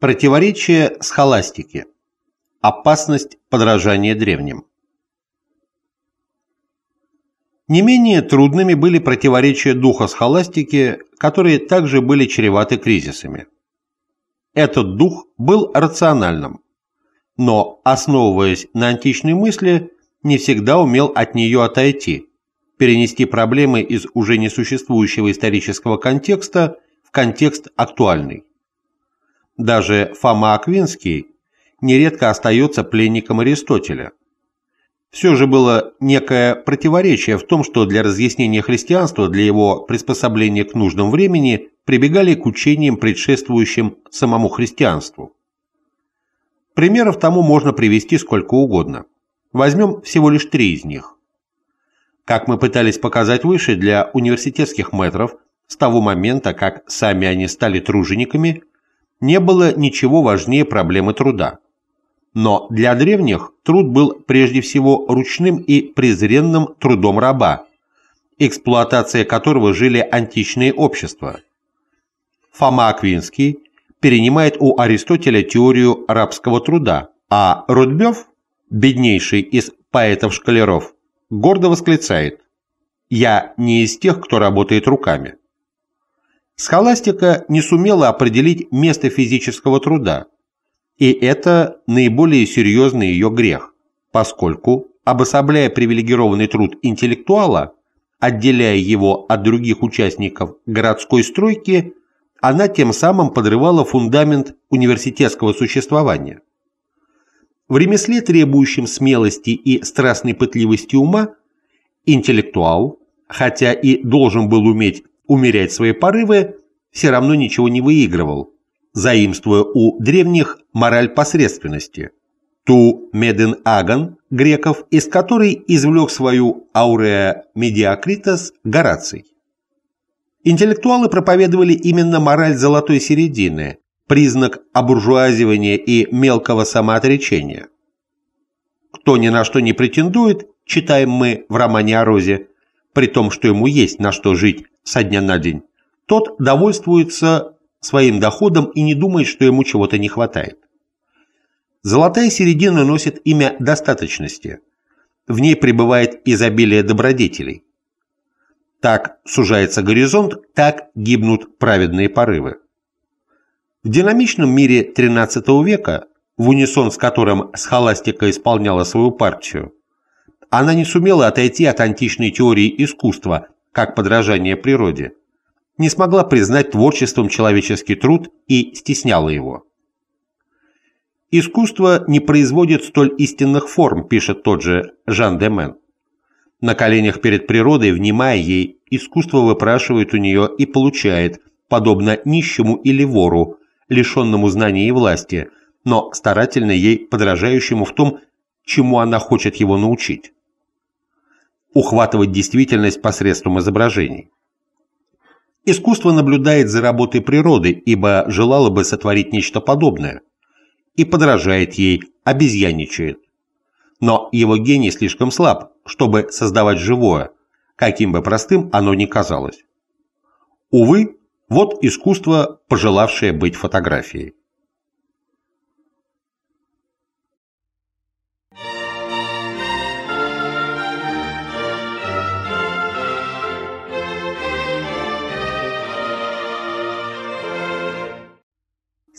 Противоречие схоластики. Опасность подражания древним. Не менее трудными были противоречия духа схоластики, которые также были чреваты кризисами. Этот дух был рациональным, но, основываясь на античной мысли, не всегда умел от нее отойти, перенести проблемы из уже несуществующего исторического контекста в контекст актуальный. Даже Фома Аквинский нередко остается пленником Аристотеля. Все же было некое противоречие в том, что для разъяснения христианства, для его приспособления к нужному времени, прибегали к учениям, предшествующим самому христианству. Примеров тому можно привести сколько угодно. Возьмем всего лишь три из них. Как мы пытались показать выше, для университетских метров с того момента, как сами они стали тружениками, не было ничего важнее проблемы труда. Но для древних труд был прежде всего ручным и презренным трудом раба, эксплуатация которого жили античные общества. Фома Аквинский перенимает у Аристотеля теорию рабского труда, а Рудбёв, беднейший из поэтов-шкалеров, гордо восклицает «Я не из тех, кто работает руками». Схоластика не сумела определить место физического труда, и это наиболее серьезный ее грех, поскольку, обособляя привилегированный труд интеллектуала, отделяя его от других участников городской стройки, она тем самым подрывала фундамент университетского существования. В ремесле, требующем смелости и страстной пытливости ума, интеллектуал, хотя и должен был уметь умерять свои порывы, все равно ничего не выигрывал, заимствуя у древних мораль посредственности, ту меден аган греков, из которой извлек свою ауреа медиакритас Гораций. Интеллектуалы проповедовали именно мораль золотой середины, признак обуржуазивания и мелкого самоотречения. Кто ни на что не претендует, читаем мы в романе о Розе, при том, что ему есть на что жить со дня на день, тот довольствуется своим доходом и не думает, что ему чего-то не хватает. Золотая середина носит имя достаточности. В ней пребывает изобилие добродетелей. Так сужается горизонт, так гибнут праведные порывы. В динамичном мире XIII века, в унисон с которым схоластика исполняла свою партию, она не сумела отойти от античной теории искусства, как подражание природе, не смогла признать творчеством человеческий труд и стесняла его. «Искусство не производит столь истинных форм», пишет тот же Жан де Мен. На коленях перед природой, внимая ей, искусство выпрашивает у нее и получает, подобно нищему или вору, лишенному знаний и власти, но старательно ей подражающему в том, чему она хочет его научить ухватывать действительность посредством изображений. Искусство наблюдает за работой природы, ибо желало бы сотворить нечто подобное, и подражает ей, обезьяничает. Но его гений слишком слаб, чтобы создавать живое, каким бы простым оно ни казалось. Увы, вот искусство, пожелавшее быть фотографией.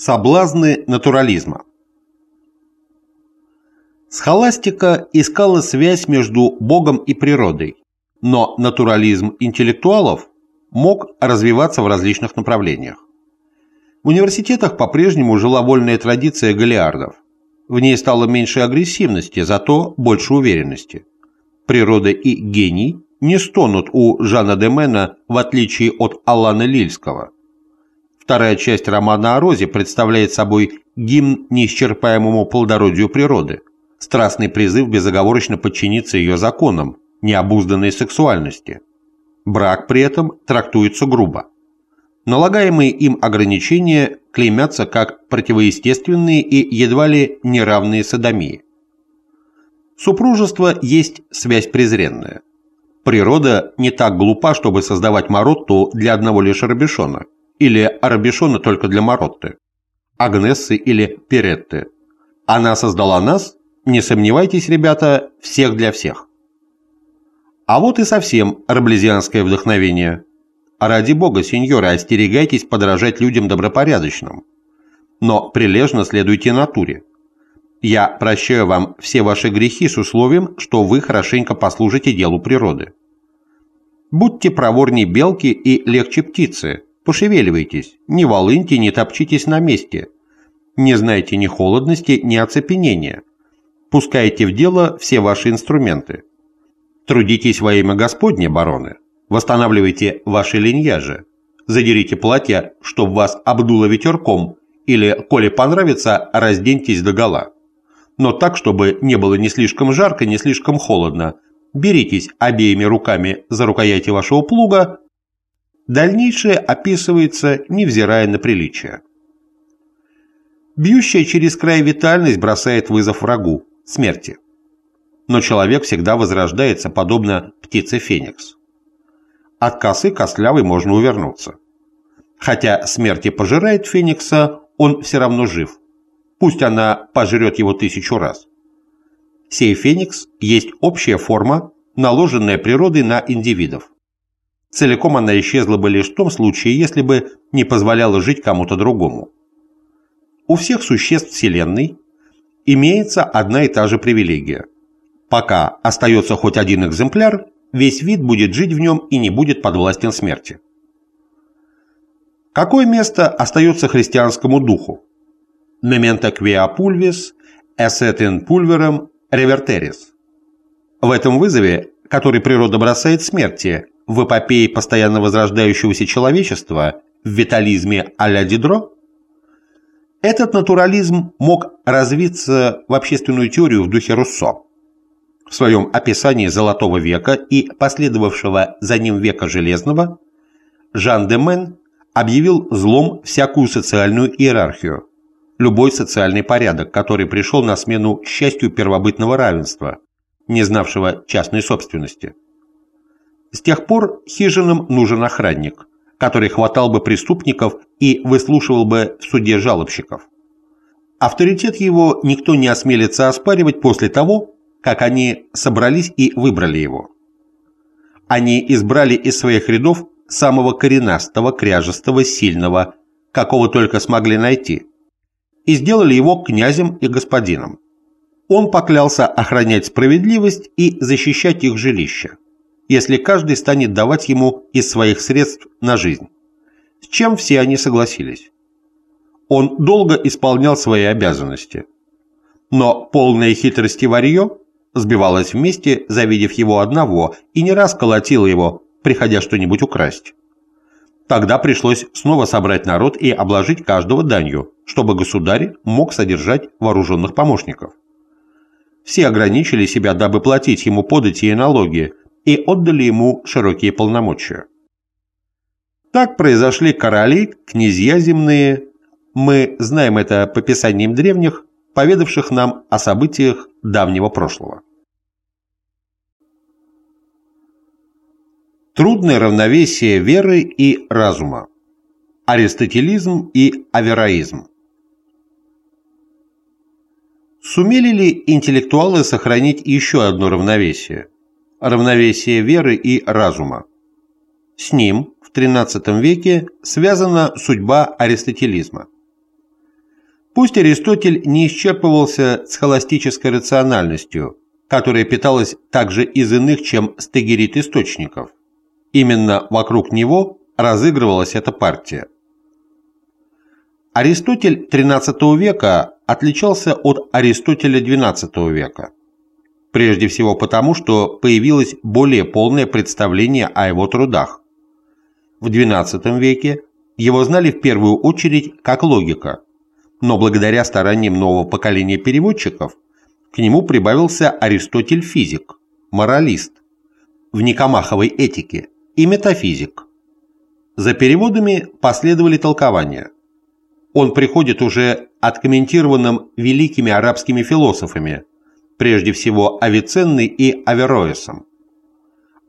Соблазны натурализма Схоластика искала связь между Богом и природой, но натурализм интеллектуалов мог развиваться в различных направлениях. В университетах по-прежнему жила вольная традиция галиардов. В ней стало меньше агрессивности, зато больше уверенности. Природа и гений не стонут у Жана де Мена, в отличие от Алана Лильского – Вторая часть романа о Розе представляет собой гимн неисчерпаемому плодородию природы, страстный призыв безоговорочно подчиниться ее законам, необузданной сексуальности. Брак при этом трактуется грубо. Налагаемые им ограничения клеймятся как противоестественные и едва ли неравные садомии. Супружество есть связь презренная. Природа не так глупа, чтобы создавать Маротту для одного лишь Робишона – или Арабишона только для Маротты. Агнессы или Перетты. Она создала нас, не сомневайтесь, ребята, всех для всех. А вот и совсем раблезианское вдохновение. Ради бога, сеньоры, остерегайтесь подражать людям добропорядочным. Но прилежно следуйте натуре. Я прощаю вам все ваши грехи с условием, что вы хорошенько послужите делу природы. Будьте проворней белки и легче птицы, пошевеливайтесь, не волыньте, не топчитесь на месте. Не знайте ни холодности, ни оцепенения. Пускайте в дело все ваши инструменты. Трудитесь во имя Господне, бароны. Восстанавливайте ваши линьяжи. Задерите платья, чтоб вас обдуло ветерком, или, коли понравится, разденьтесь догола. Но так, чтобы не было ни слишком жарко, ни слишком холодно. Беритесь обеими руками за рукояти вашего плуга. Дальнейшее описывается, невзирая на приличие. Бьющая через край витальность бросает вызов врагу – смерти но человек всегда возрождается, подобно птице Феникс. От косы костлявой можно увернуться. Хотя смерти пожирает Феникса, он все равно жив. Пусть она пожрет его тысячу раз. Сей Феникс есть общая форма, наложенная природой на индивидов. Целиком она исчезла бы лишь в том случае, если бы не позволяла жить кому-то другому. У всех существ Вселенной имеется одна и та же привилегия – Пока остается хоть один экземпляр, весь вид будет жить в нем и не будет подвластен смерти. Какое место остается христианскому духу? Memento quia pulvis, esset in pulverem reverteris. В этом вызове, который природа бросает смерти, в эпопее постоянно возрождающегося человечества, в витализме а-ля Дидро, этот натурализм мог развиться в общественную теорию в духе Руссо в своем описании Золотого века и последовавшего за ним века Железного, Жан де Мен объявил злом всякую социальную иерархию, любой социальный порядок, который пришел на смену счастью первобытного равенства, не знавшего частной собственности. С тех пор хижинам нужен охранник, который хватал бы преступников и выслушивал бы в суде жалобщиков. Авторитет его никто не осмелится оспаривать после того, как они собрались и выбрали его. Они избрали из своих рядов самого коренастого, кряжестого, сильного, какого только смогли найти, и сделали его князем и господином. Он поклялся охранять справедливость и защищать их жилища, если каждый станет давать ему из своих средств на жизнь, с чем все они согласились. Он долго исполнял свои обязанности, но полная хитрости варье сбивалась вместе, завидев его одного, и не раз колотила его, приходя что-нибудь украсть. Тогда пришлось снова собрать народ и обложить каждого данью, чтобы государь мог содержать вооруженных помощников. Все ограничили себя, дабы платить ему подати и налоги, и отдали ему широкие полномочия. Так произошли короли, князья земные. Мы знаем это по писаниям древних, поведавших нам о событиях давнего прошлого. Трудное равновесие веры и разума. Аристотелизм и авероизм. Сумели ли интеллектуалы сохранить еще одно равновесие? Равновесие веры и разума. С ним в XIII веке связана судьба аристотелизма. Пусть Аристотель не исчерпывался схоластической рациональностью, которая питалась также из иных, чем стегерит источников. Именно вокруг него разыгрывалась эта партия. Аристотель XIII века отличался от Аристотеля XII века. Прежде всего потому, что появилось более полное представление о его трудах. В XII веке его знали в первую очередь как логика – но благодаря стараниям нового поколения переводчиков к нему прибавился Аристотель-физик, моралист, в Никомаховой этике и метафизик. За переводами последовали толкования. Он приходит уже откомментированным великими арабскими философами, прежде всего Авиценной и Авероэсом.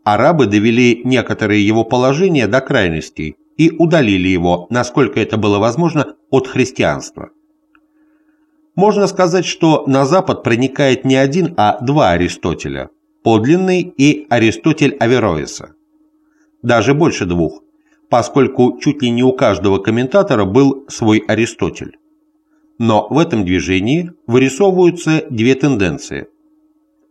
Арабы довели некоторые его положения до крайностей и удалили его, насколько это было возможно, от христианства. Можно сказать, что на Запад проникает не один, а два Аристотеля – подлинный и Аристотель Авероиса. Даже больше двух, поскольку чуть ли не у каждого комментатора был свой Аристотель. Но в этом движении вырисовываются две тенденции.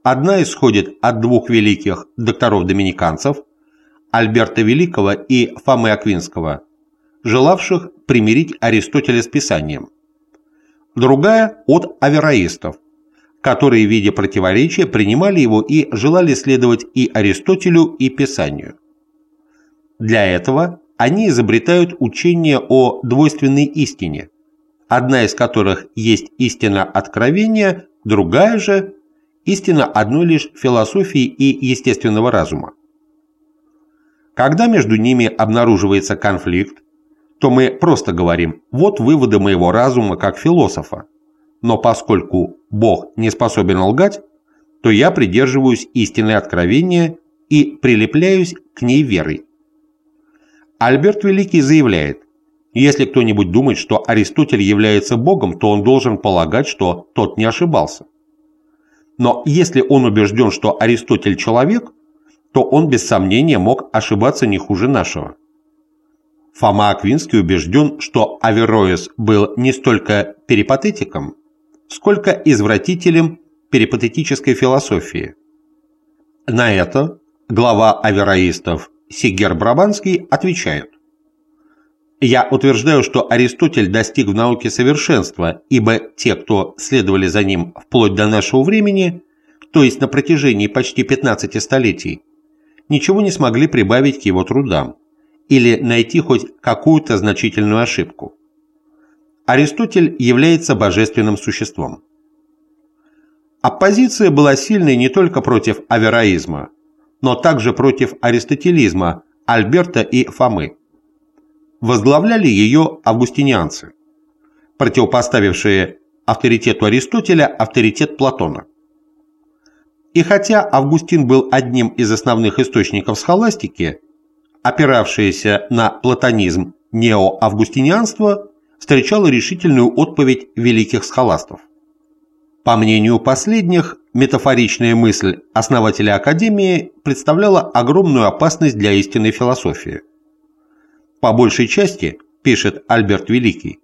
Одна исходит от двух великих докторов-доминиканцев – Альберта Великого и Фомы Аквинского, желавших примирить Аристотеля с Писанием. Другая – от авероистов, которые, видя противоречия, принимали его и желали следовать и Аристотелю, и Писанию. Для этого они изобретают учение о двойственной истине, одна из которых есть истина откровения, другая же – истина одной лишь философии и естественного разума. Когда между ними обнаруживается конфликт, то мы просто говорим «вот выводы моего разума как философа». Но поскольку Бог не способен лгать, то я придерживаюсь истинной откровения и прилепляюсь к ней верой. Альберт Великий заявляет, если кто-нибудь думает, что Аристотель является Богом, то он должен полагать, что тот не ошибался. Но если он убежден, что Аристотель человек, то он без сомнения мог ошибаться не хуже нашего. Фома Аквинский убежден, что Авероис был не столько перипатетиком, сколько извратителем перипатетической философии. На это глава авероистов Сигер Брабанский отвечает. Я утверждаю, что Аристотель достиг в науке совершенства, ибо те, кто следовали за ним вплоть до нашего времени, то есть на протяжении почти 15 столетий, ничего не смогли прибавить к его трудам или найти хоть какую-то значительную ошибку. Аристотель является божественным существом. Оппозиция была сильной не только против авероизма, но также против аристотелизма Альберта и Фомы. Возглавляли ее августинианцы, противопоставившие авторитету Аристотеля авторитет Платона. И хотя Августин был одним из основных источников схоластики, опиравшаяся на платонизм неоавгустинианство встречало решительную отповедь великих схоластов. По мнению последних, метафоричная мысль основателя Академии представляла огромную опасность для истинной философии. По большей части, пишет Альберт Великий,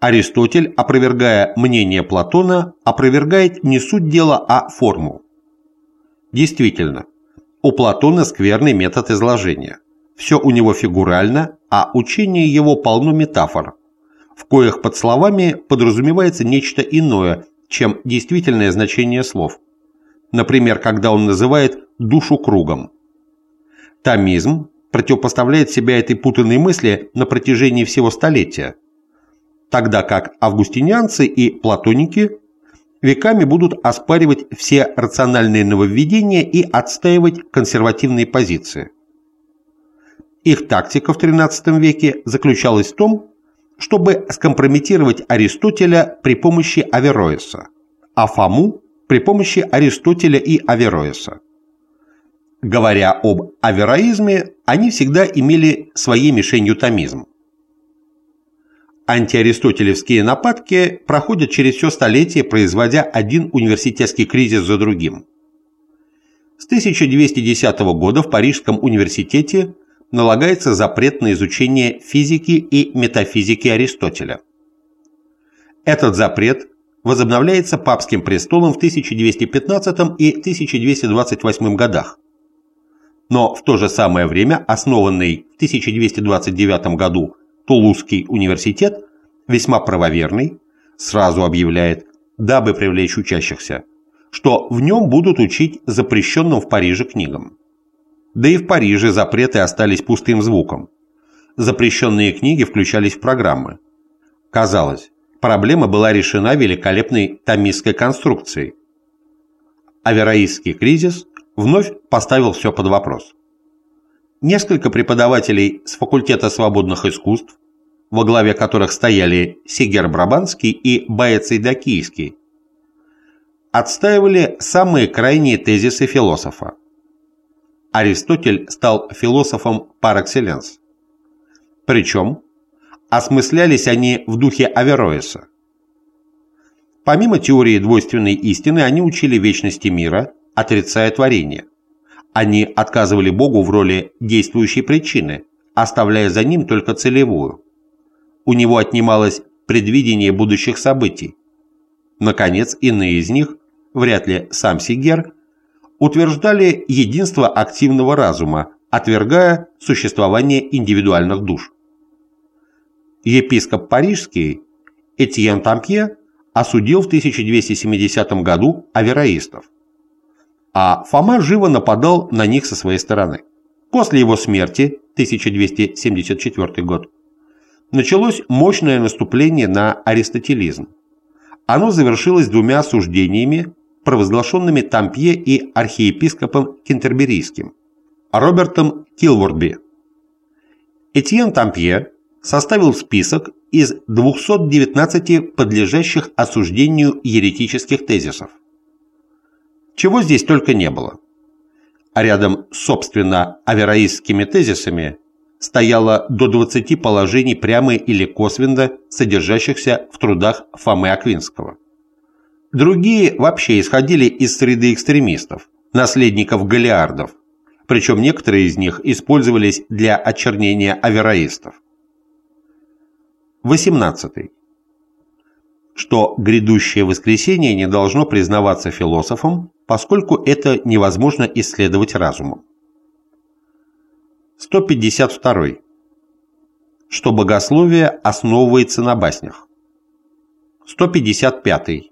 Аристотель, опровергая мнение Платона, опровергает не суть дела, а форму. Действительно, у Платона скверный метод изложения. Все у него фигурально, а учение его полно метафор, в коих под словами подразумевается нечто иное, чем действительное значение слов. Например, когда он называет душу кругом. Томизм противопоставляет себя этой путанной мысли на протяжении всего столетия, тогда как августинианцы и платоники веками будут оспаривать все рациональные нововведения и отстаивать консервативные позиции. Их тактика в XIII веке заключалась в том, чтобы скомпрометировать Аристотеля при помощи Авероиса, а Фому при помощи Аристотеля и Авероиса. Говоря об авероизме, они всегда имели своей мишенью томизм. Антиаристотелевские нападки проходят через все столетие, производя один университетский кризис за другим. С 1210 года в Парижском университете налагается запрет на изучение физики и метафизики Аристотеля. Этот запрет возобновляется папским престолом в 1215 и 1228 годах. Но в то же самое время основанный в 1229 году Тулузский университет, весьма правоверный, сразу объявляет, дабы привлечь учащихся, что в нем будут учить запрещенным в Париже книгам. Да и в Париже запреты остались пустым звуком. Запрещенные книги включались в программы. Казалось, проблема была решена великолепной томистской конструкцией. Авероистский кризис вновь поставил все под вопрос. Несколько преподавателей с факультета свободных искусств, во главе которых стояли Сигер Брабанский и Баеций Дакийский, отстаивали самые крайние тезисы философа. Аристотель стал философом par excellence. Причем осмыслялись они в духе Авероиса. Помимо теории двойственной истины, они учили вечности мира, отрицая творение. Они отказывали Богу в роли действующей причины, оставляя за ним только целевую. У него отнималось предвидение будущих событий. Наконец, иные из них, вряд ли сам Сигер, утверждали единство активного разума, отвергая существование индивидуальных душ. Епископ Парижский Этьен Тампье осудил в 1270 году авероистов, а Фома живо нападал на них со своей стороны. После его смерти, 1274 год, началось мощное наступление на аристотелизм. Оно завершилось двумя осуждениями, провозглашенными Тампье и архиепископом Кентерберийским, Робертом Килвордби. Этьен Тампье составил список из 219 подлежащих осуждению еретических тезисов. Чего здесь только не было. А рядом, собственно, авероистскими тезисами стояло до 20 положений прямо или косвенно содержащихся в трудах Фомы Аквинского. Другие вообще исходили из среды экстремистов, наследников галиардов, причем некоторые из них использовались для очернения авероистов. 18. Что грядущее воскресение не должно признаваться философом, поскольку это невозможно исследовать разумом. 152. Что богословие основывается на баснях. 155.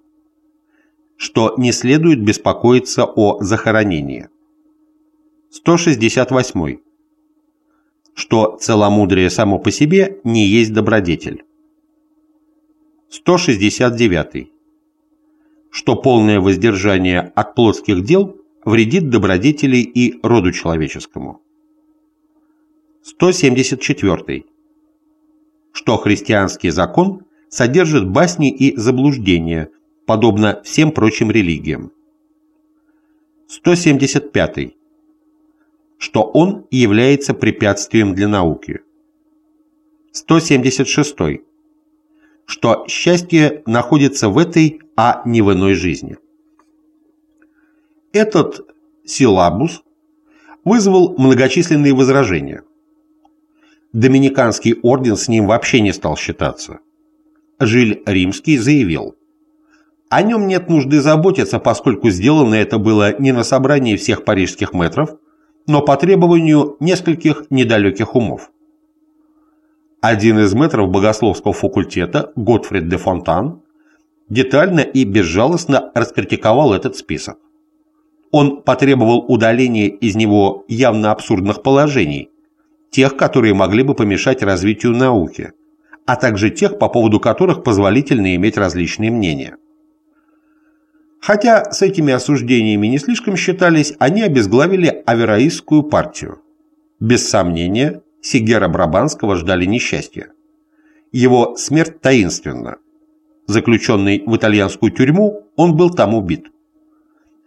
Что не следует беспокоиться о захоронении. 168 что целомудрие само по себе не есть добродетель. 169. Что полное воздержание от плотских дел вредит добродетели и роду человеческому. 174. Что христианский закон содержит басни и заблуждения, подобно всем прочим религиям. 175 что он является препятствием для науки. 176. Что счастье находится в этой, а не в иной жизни. Этот силабус вызвал многочисленные возражения. Доминиканский орден с ним вообще не стал считаться. Жиль Римский заявил, о нем нет нужды заботиться, поскольку сделано это было не на собрании всех парижских метров, но по требованию нескольких недалеких умов. Один из метров богословского факультета, Готфрид де Фонтан, детально и безжалостно раскритиковал этот список. Он потребовал удаления из него явно абсурдных положений, тех, которые могли бы помешать развитию науки, а также тех, по поводу которых позволительно иметь различные мнения. Хотя с этими осуждениями не слишком считались, они обезглавили авероистскую партию. Без сомнения, Сигера Брабанского ждали несчастья. Его смерть таинственна. Заключенный в итальянскую тюрьму, он был там убит.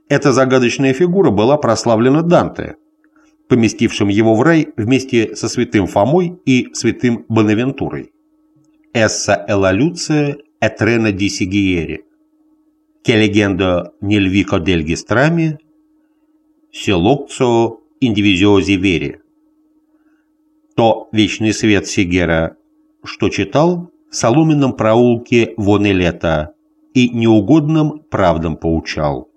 Эта загадочная фигура была прославлена Данте, поместившим его в рай вместе со святым Фомой и святым Бонавентурой. «Эсса эла Люция этрена ди Сигиери» nel vico degli strami se локцо индивизиози вери. То вечный свет Сигера, что читал в соломенном проулке вон и лето и неугодным правдам поучал.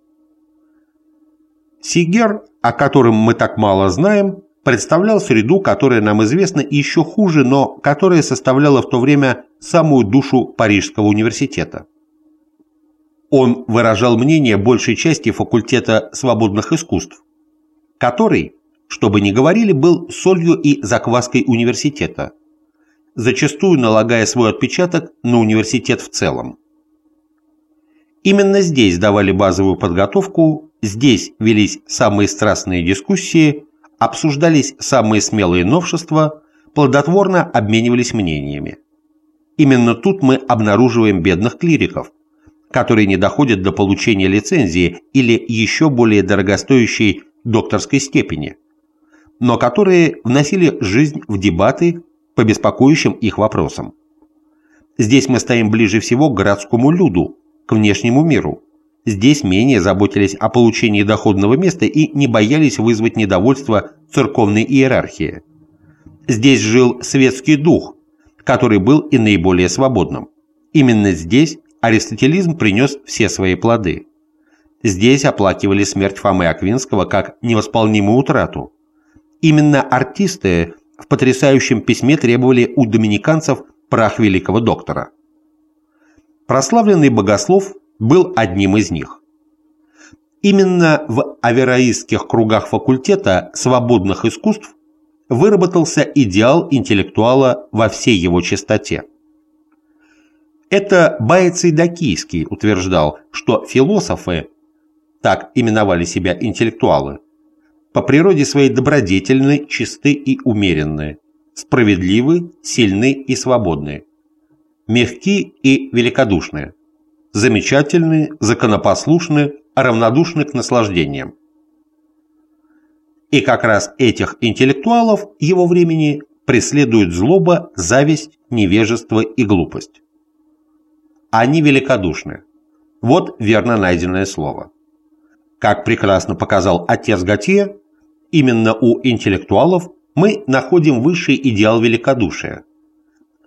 Сигер, о котором мы так мало знаем, представлял среду, которая нам известна еще хуже, но которая составляла в то время самую душу Парижского университета. Он выражал мнение большей части факультета свободных искусств, который, что бы ни говорили, был солью и закваской университета, зачастую налагая свой отпечаток на университет в целом. Именно здесь давали базовую подготовку, здесь велись самые страстные дискуссии, обсуждались самые смелые новшества, плодотворно обменивались мнениями. Именно тут мы обнаруживаем бедных клириков, которые не доходят до получения лицензии или еще более дорогостоящей докторской степени, но которые вносили жизнь в дебаты по беспокоящим их вопросам. Здесь мы стоим ближе всего к городскому люду, к внешнему миру. Здесь менее заботились о получении доходного места и не боялись вызвать недовольство церковной иерархии. Здесь жил светский дух, который был и наиболее свободным. Именно здесь аристотелизм принес все свои плоды. Здесь оплакивали смерть Фомы Аквинского как невосполнимую утрату. Именно артисты в потрясающем письме требовали у доминиканцев прах великого доктора. Прославленный богослов был одним из них. Именно в авероистских кругах факультета свободных искусств выработался идеал интеллектуала во всей его чистоте. Это Баеций Дакийский утверждал, что философы, так именовали себя интеллектуалы, по природе своей добродетельны, чисты и умеренны, справедливы, сильны и свободны, мягки и великодушны, замечательны, законопослушны, равнодушны к наслаждениям. И как раз этих интеллектуалов его времени преследуют злоба, зависть, невежество и глупость. Они великодушны. Вот верно найденное слово. Как прекрасно показал отец Готье, именно у интеллектуалов мы находим высший идеал великодушия,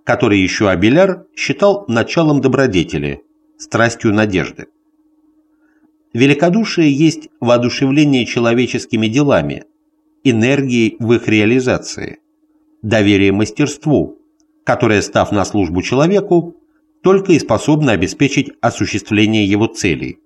который еще Абеляр считал началом добродетели, страстью надежды. Великодушие есть воодушевление человеческими делами, энергией в их реализации, доверие мастерству, которое, став на службу человеку, только и способно обеспечить осуществление его целей.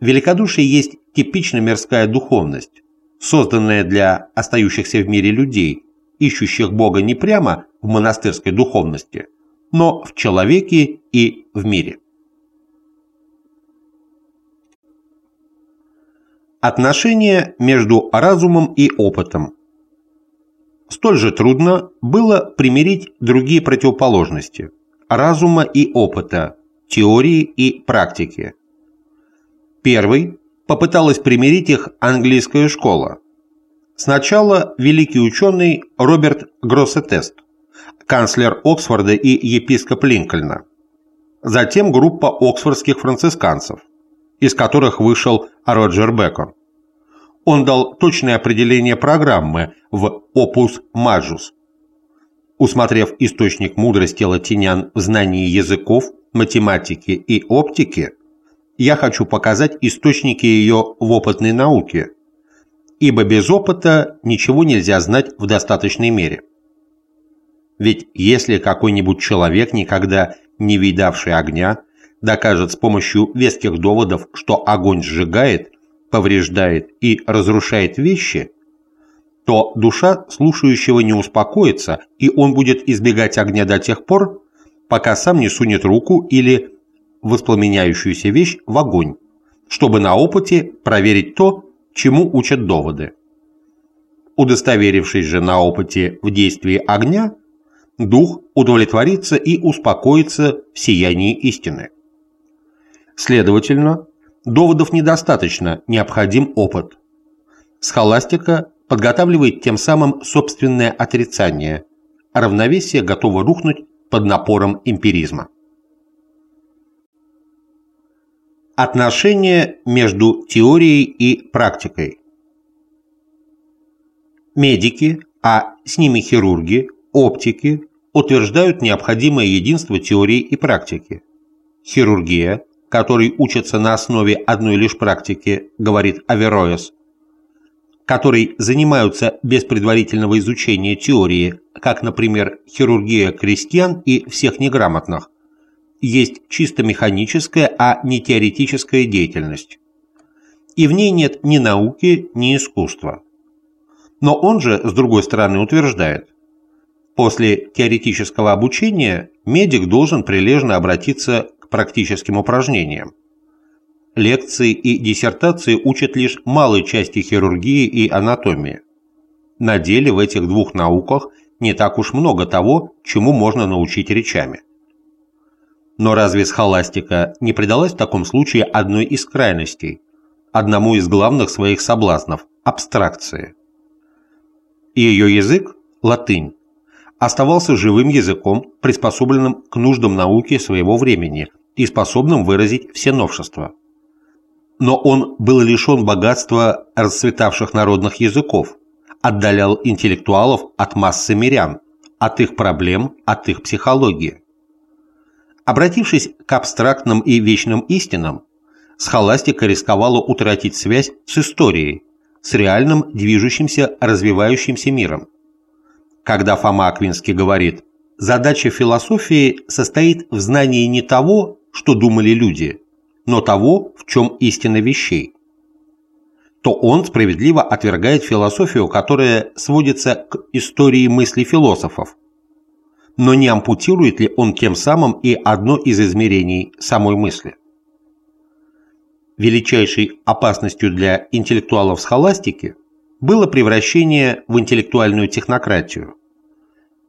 Великодушие есть типично мирская духовность, созданная для остающихся в мире людей, ищущих Бога не прямо в монастырской духовности, но в человеке и в мире. Отношения между разумом и опытом. Столь же трудно было примирить другие противоположности – разума и опыта, теории и практики. Первый попыталась примирить их английская школа. Сначала великий ученый Роберт Гроссетест, канцлер Оксфорда и епископ Линкольна. Затем группа оксфордских францисканцев – из которых вышел Роджер Бекон. Он дал точное определение программы в «Опус Majus». Усмотрев источник мудрости латинян в знании языков, математики и оптики, я хочу показать источники ее в опытной науке, ибо без опыта ничего нельзя знать в достаточной мере. Ведь если какой-нибудь человек, никогда не видавший огня, докажет с помощью веских доводов, что огонь сжигает, повреждает и разрушает вещи, то душа слушающего не успокоится, и он будет избегать огня до тех пор, пока сам не сунет руку или воспламеняющуюся вещь в огонь, чтобы на опыте проверить то, чему учат доводы. Удостоверившись же на опыте в действии огня, дух удовлетворится и успокоится в сиянии истины. Следовательно, доводов недостаточно, необходим опыт. Схоластика подготавливает тем самым собственное отрицание, равновесие готово рухнуть под напором эмпиризма. Отношение между теорией и практикой Медики, а с ними хирурги, оптики утверждают необходимое единство теории и практики. Хирургия который учится на основе одной лишь практики, говорит Авероес, который занимаются без предварительного изучения теории, как, например, хирургия крестьян и всех неграмотных, есть чисто механическая, а не теоретическая деятельность. И в ней нет ни науки, ни искусства. Но он же, с другой стороны, утверждает, после теоретического обучения медик должен прилежно обратиться практическим упражнениям. Лекции и диссертации учат лишь малой части хирургии и анатомии. На деле в этих двух науках не так уж много того, чему можно научить речами. Но разве схоластика не предалась в таком случае одной из крайностей, одному из главных своих соблазнов – абстракции? И ее язык – латынь оставался живым языком, приспособленным к нуждам науки своего времени, и способным выразить все новшества. Но он был лишен богатства расцветавших народных языков, отдалял интеллектуалов от массы мирян, от их проблем, от их психологии. Обратившись к абстрактным и вечным истинам, схоластика рисковала утратить связь с историей, с реальным движущимся, развивающимся миром. Когда Фома Аквинский говорит «задача философии состоит в знании не того, что думали люди, но того, в чем истина вещей», то он справедливо отвергает философию, которая сводится к истории мыслей философов. Но не ампутирует ли он тем самым и одно из измерений самой мысли? Величайшей опасностью для интеллектуалов схоластики было превращение в интеллектуальную технократию.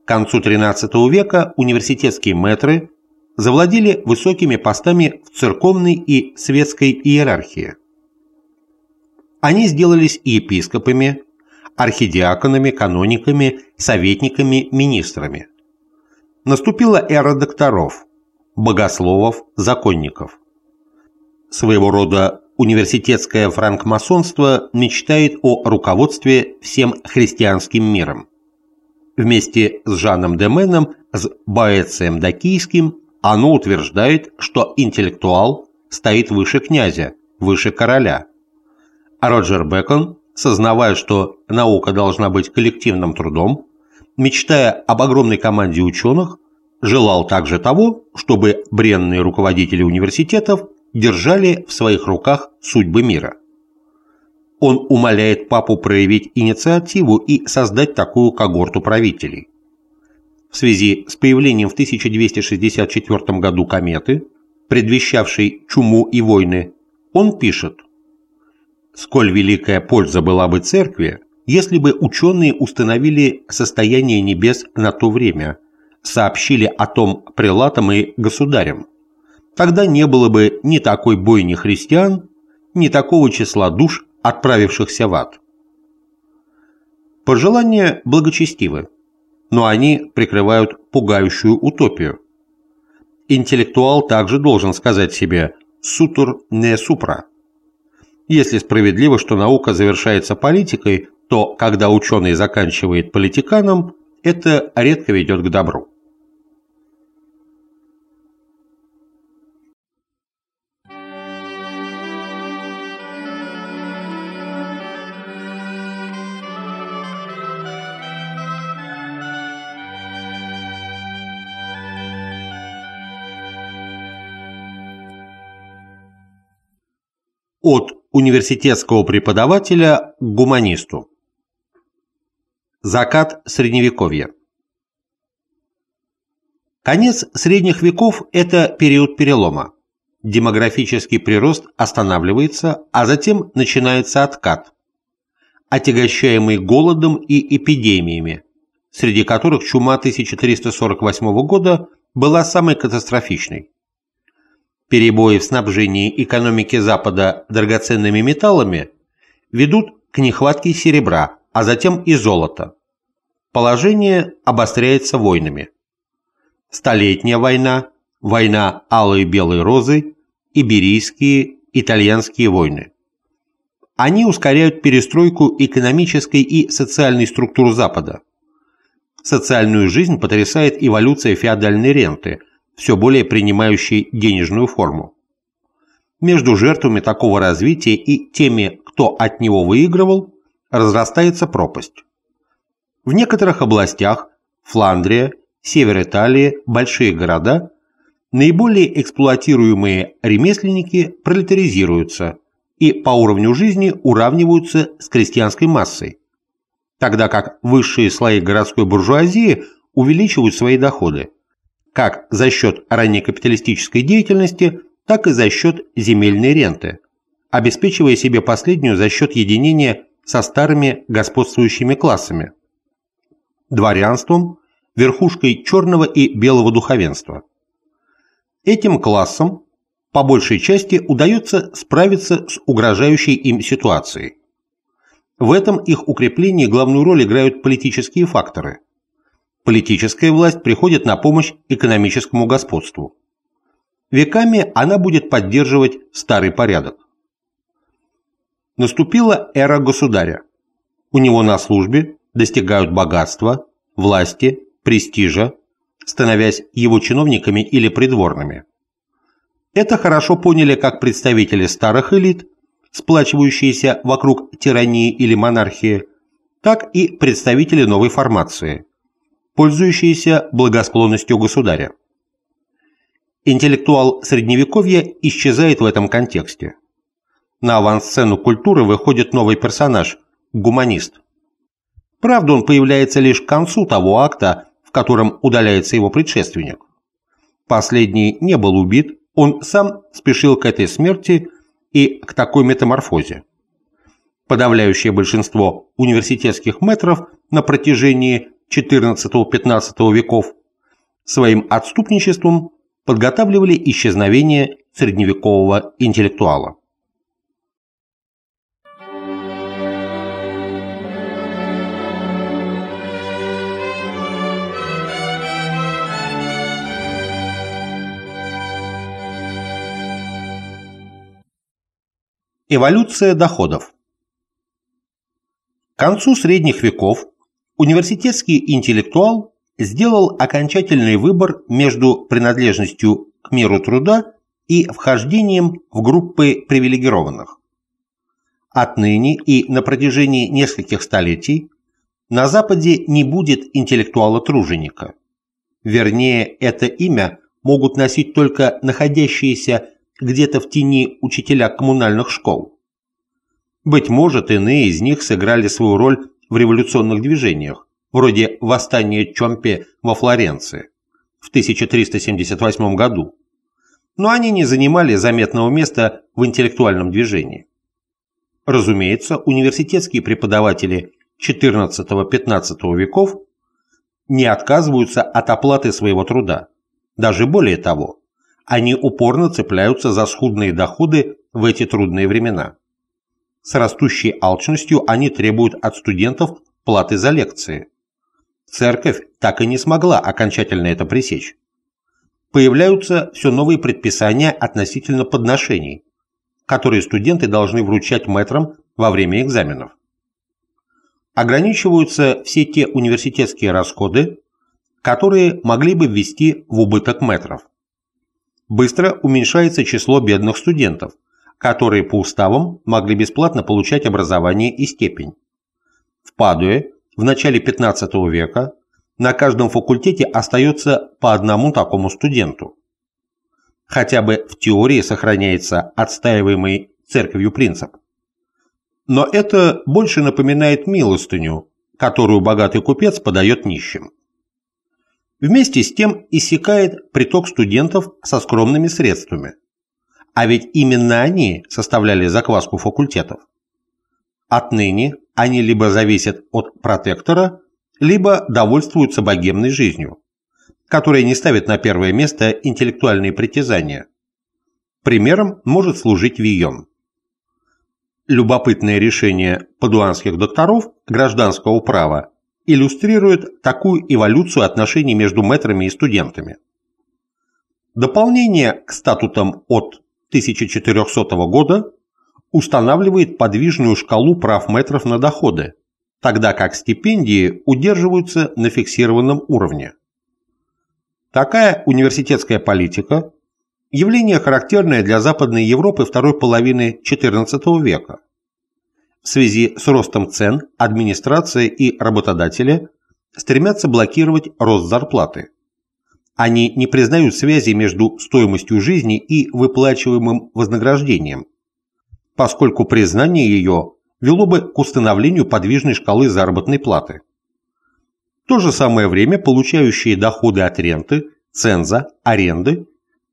К концу XIII века университетские мэтры завладели высокими постами в церковной и светской иерархии. Они сделались епископами, архидиаконами, канониками, советниками, министрами. Наступила эра докторов, богословов, законников. Своего рода университетское франкмасонство мечтает о руководстве всем христианским миром. Вместе с Жаном Деменом, с Боэцием Дакийским, оно утверждает, что интеллектуал стоит выше князя, выше короля. Роджер Бекон, сознавая, что наука должна быть коллективным трудом, мечтая об огромной команде ученых, желал также того, чтобы бренные руководители университетов держали в своих руках судьбы мира. Он умоляет папу проявить инициативу и создать такую когорту правителей. В связи с появлением в 1264 году кометы, предвещавшей чуму и войны, он пишет «Сколь великая польза была бы церкви, если бы ученые установили состояние небес на то время, сообщили о том прелатам и государям, Тогда не было бы ни такой бойни христиан, ни такого числа душ, отправившихся в ад. Пожелания благочестивы, но они прикрывают пугающую утопию. Интеллектуал также должен сказать себе «сутур не супра». Если справедливо, что наука завершается политикой, то когда ученый заканчивает политиканом, это редко ведет к добру. От университетского преподавателя к гуманисту. Закат Средневековья. Конец средних веков – это период перелома. Демографический прирост останавливается, а затем начинается откат, отягощаемый голодом и эпидемиями, среди которых чума 1348 года была самой катастрофичной. Перебои в снабжении экономики Запада драгоценными металлами ведут к нехватке серебра, а затем и золота. Положение обостряется войнами. Столетняя война, война Алой и Белой Розы, Иберийские, итальянские войны. Они ускоряют перестройку экономической и социальной структуры Запада. Социальную жизнь потрясает эволюция феодальной ренты – все более принимающий денежную форму. Между жертвами такого развития и теми, кто от него выигрывал, разрастается пропасть. В некоторых областях – Фландрия, север Италии, большие города – наиболее эксплуатируемые ремесленники пролетаризируются и по уровню жизни уравниваются с крестьянской массой, тогда как высшие слои городской буржуазии увеличивают свои доходы – как за счет ранней капиталистической деятельности, так и за счет земельной ренты, обеспечивая себе последнюю за счет единения со старыми господствующими классами – дворянством, верхушкой черного и белого духовенства. Этим классам по большей части удается справиться с угрожающей им ситуацией. В этом их укреплении главную роль играют политические факторы – Политическая власть приходит на помощь экономическому господству. веками она будет поддерживать старый порядок. Наступила эра государя. У него на службе достигают богатства, власти, престижа, становясь его чиновниками или придворными. Это хорошо поняли как представители старых элит, сплачивающиеся вокруг тирании или монархии, так и представители новой формации, пользующиеся благосклонностью государя. Интеллектуал Средневековья исчезает в этом контексте. На авансцену культуры выходит новый персонаж – гуманист. Правда, он появляется лишь к концу того акта, в котором удаляется его предшественник. Последний не был убит, он сам спешил к этой смерти и к такой метаморфозе. Подавляющее большинство университетских метров на протяжении XIV-XV веков своим отступничеством подготавливали исчезновение средневекового интеллектуала. Эволюция доходов К концу средних веков университетский интеллектуал сделал окончательный выбор между принадлежностью к миру труда и вхождением в группы привилегированных. Отныне и на протяжении нескольких столетий на Западе не будет интеллектуала-труженика. Вернее, это имя могут носить только находящиеся где-то в тени учителя коммунальных школ. Быть может, иные из них сыграли свою роль в революционных движениях, вроде восстания Чомпе во Флоренции в 1378 году, но они не занимали заметного места в интеллектуальном движении. Разумеется, университетские преподаватели XIV-XV веков не отказываются от оплаты своего труда. Даже более того, они упорно цепляются за скудные доходы в эти трудные времена. С растущей алчностью они требуют от студентов платы за лекции. Церковь так и не смогла окончательно это пресечь. Появляются все новые предписания относительно подношений, которые студенты должны вручать мэтрам во время экзаменов. Ограничиваются все те университетские расходы, которые могли бы ввести в убыток мэтров быстро уменьшается число бедных студентов, которые по уставам могли бесплатно получать образование и степень. В Падуе в начале 15 века на каждом факультете остается по одному такому студенту. Хотя бы в теории сохраняется отстаиваемый церковью принцип. Но это больше напоминает милостыню, которую богатый купец подает нищим. Вместе с тем иссякает приток студентов со скромными средствами. А ведь именно они составляли закваску факультетов. Отныне они либо зависят от протектора, либо довольствуются богемной жизнью, которая не ставит на первое место интеллектуальные притязания. Примером может служить Вийон. Любопытное решение падуанских докторов гражданского права иллюстрирует такую эволюцию отношений между мэтрами и студентами. Дополнение к статутам от 1400 года устанавливает подвижную шкалу прав мэтров на доходы, тогда как стипендии удерживаются на фиксированном уровне. Такая университетская политика – явление характерное для Западной Европы второй половины XIV века – в связи с ростом цен администрация и работодатели стремятся блокировать рост зарплаты. Они не признают связи между стоимостью жизни и выплачиваемым вознаграждением, поскольку признание ее вело бы к установлению подвижной шкалы заработной платы. В то же самое время получающие доходы от ренты, ценза, аренды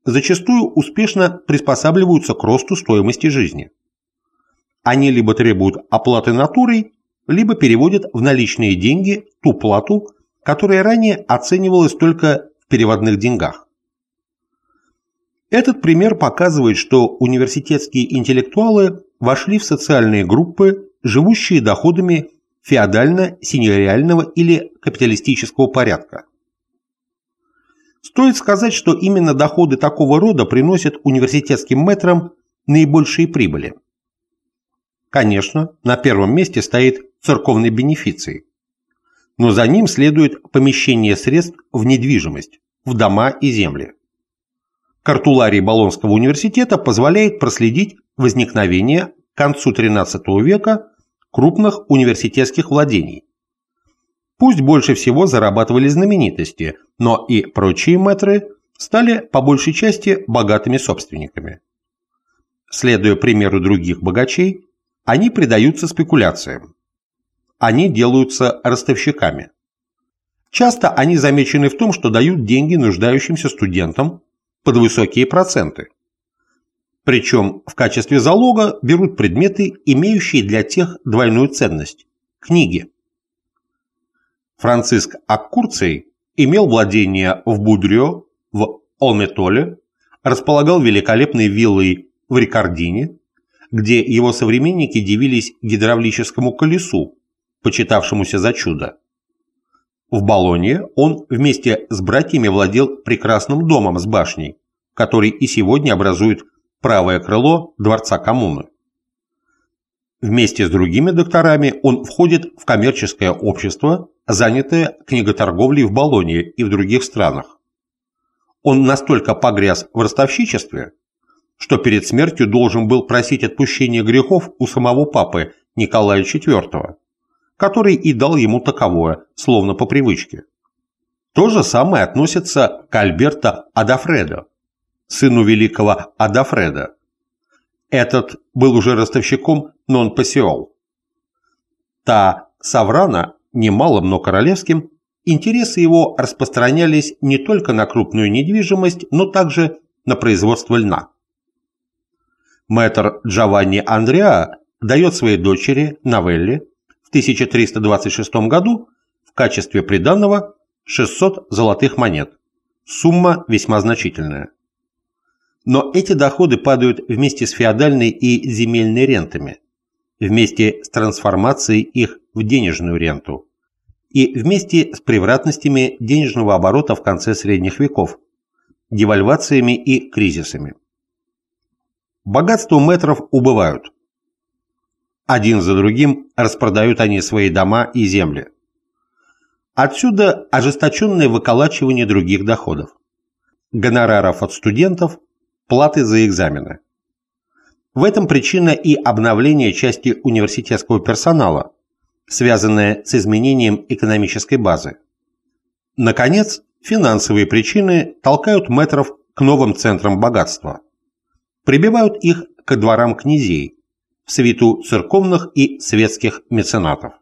зачастую успешно приспосабливаются к росту стоимости жизни. Они либо требуют оплаты натурой, либо переводят в наличные деньги ту плату, которая ранее оценивалась только в переводных деньгах. Этот пример показывает, что университетские интеллектуалы вошли в социальные группы, живущие доходами феодально-синьориального или капиталистического порядка. Стоит сказать, что именно доходы такого рода приносят университетским мэтрам наибольшие прибыли. Конечно, на первом месте стоит церковный бенефиций, но за ним следует помещение средств в недвижимость, в дома и земли. Картуларий Болонского университета позволяет проследить возникновение к концу XIII века крупных университетских владений. Пусть больше всего зарабатывали знаменитости, но и прочие мэтры стали по большей части богатыми собственниками. Следуя примеру других богачей, они предаются спекуляциям. Они делаются ростовщиками. Часто они замечены в том, что дают деньги нуждающимся студентам под высокие проценты. Причем в качестве залога берут предметы, имеющие для тех двойную ценность – книги. Франциск Аккурций имел владение в Будрё, в Олметоле, располагал великолепной виллой в Рикардине, где его современники дивились гидравлическому колесу, почитавшемуся за чудо. В Болонье он вместе с братьями владел прекрасным домом с башней, который и сегодня образует правое крыло Дворца коммуны. Вместе с другими докторами он входит в коммерческое общество, занятое книготорговлей в Болонье и в других странах. Он настолько погряз в ростовщичестве, что перед смертью должен был просить отпущения грехов у самого папы Николая IV, который и дал ему таковое, словно по привычке. То же самое относится к Альберто Адафредо, сыну великого Адафреда. Этот был уже ростовщиком нон-пассиол. Та Саврана, немалым, но королевским, интересы его распространялись не только на крупную недвижимость, но также на производство льна. Мэтр Джованни Андреа дает своей дочери Новелле в 1326 году в качестве приданного 600 золотых монет. Сумма весьма значительная. Но эти доходы падают вместе с феодальной и земельной рентами, вместе с трансформацией их в денежную ренту и вместе с превратностями денежного оборота в конце средних веков, девальвациями и кризисами. Богатства мэтров убывают. Один за другим распродают они свои дома и земли. Отсюда ожесточенное выколачивание других доходов. Гонораров от студентов, платы за экзамены. В этом причина и обновления части университетского персонала, связанная с изменением экономической базы. Наконец, финансовые причины толкают мэтров к новым центрам богатства – прибивают их к дворам князей, в свиту церковных и светских меценатов.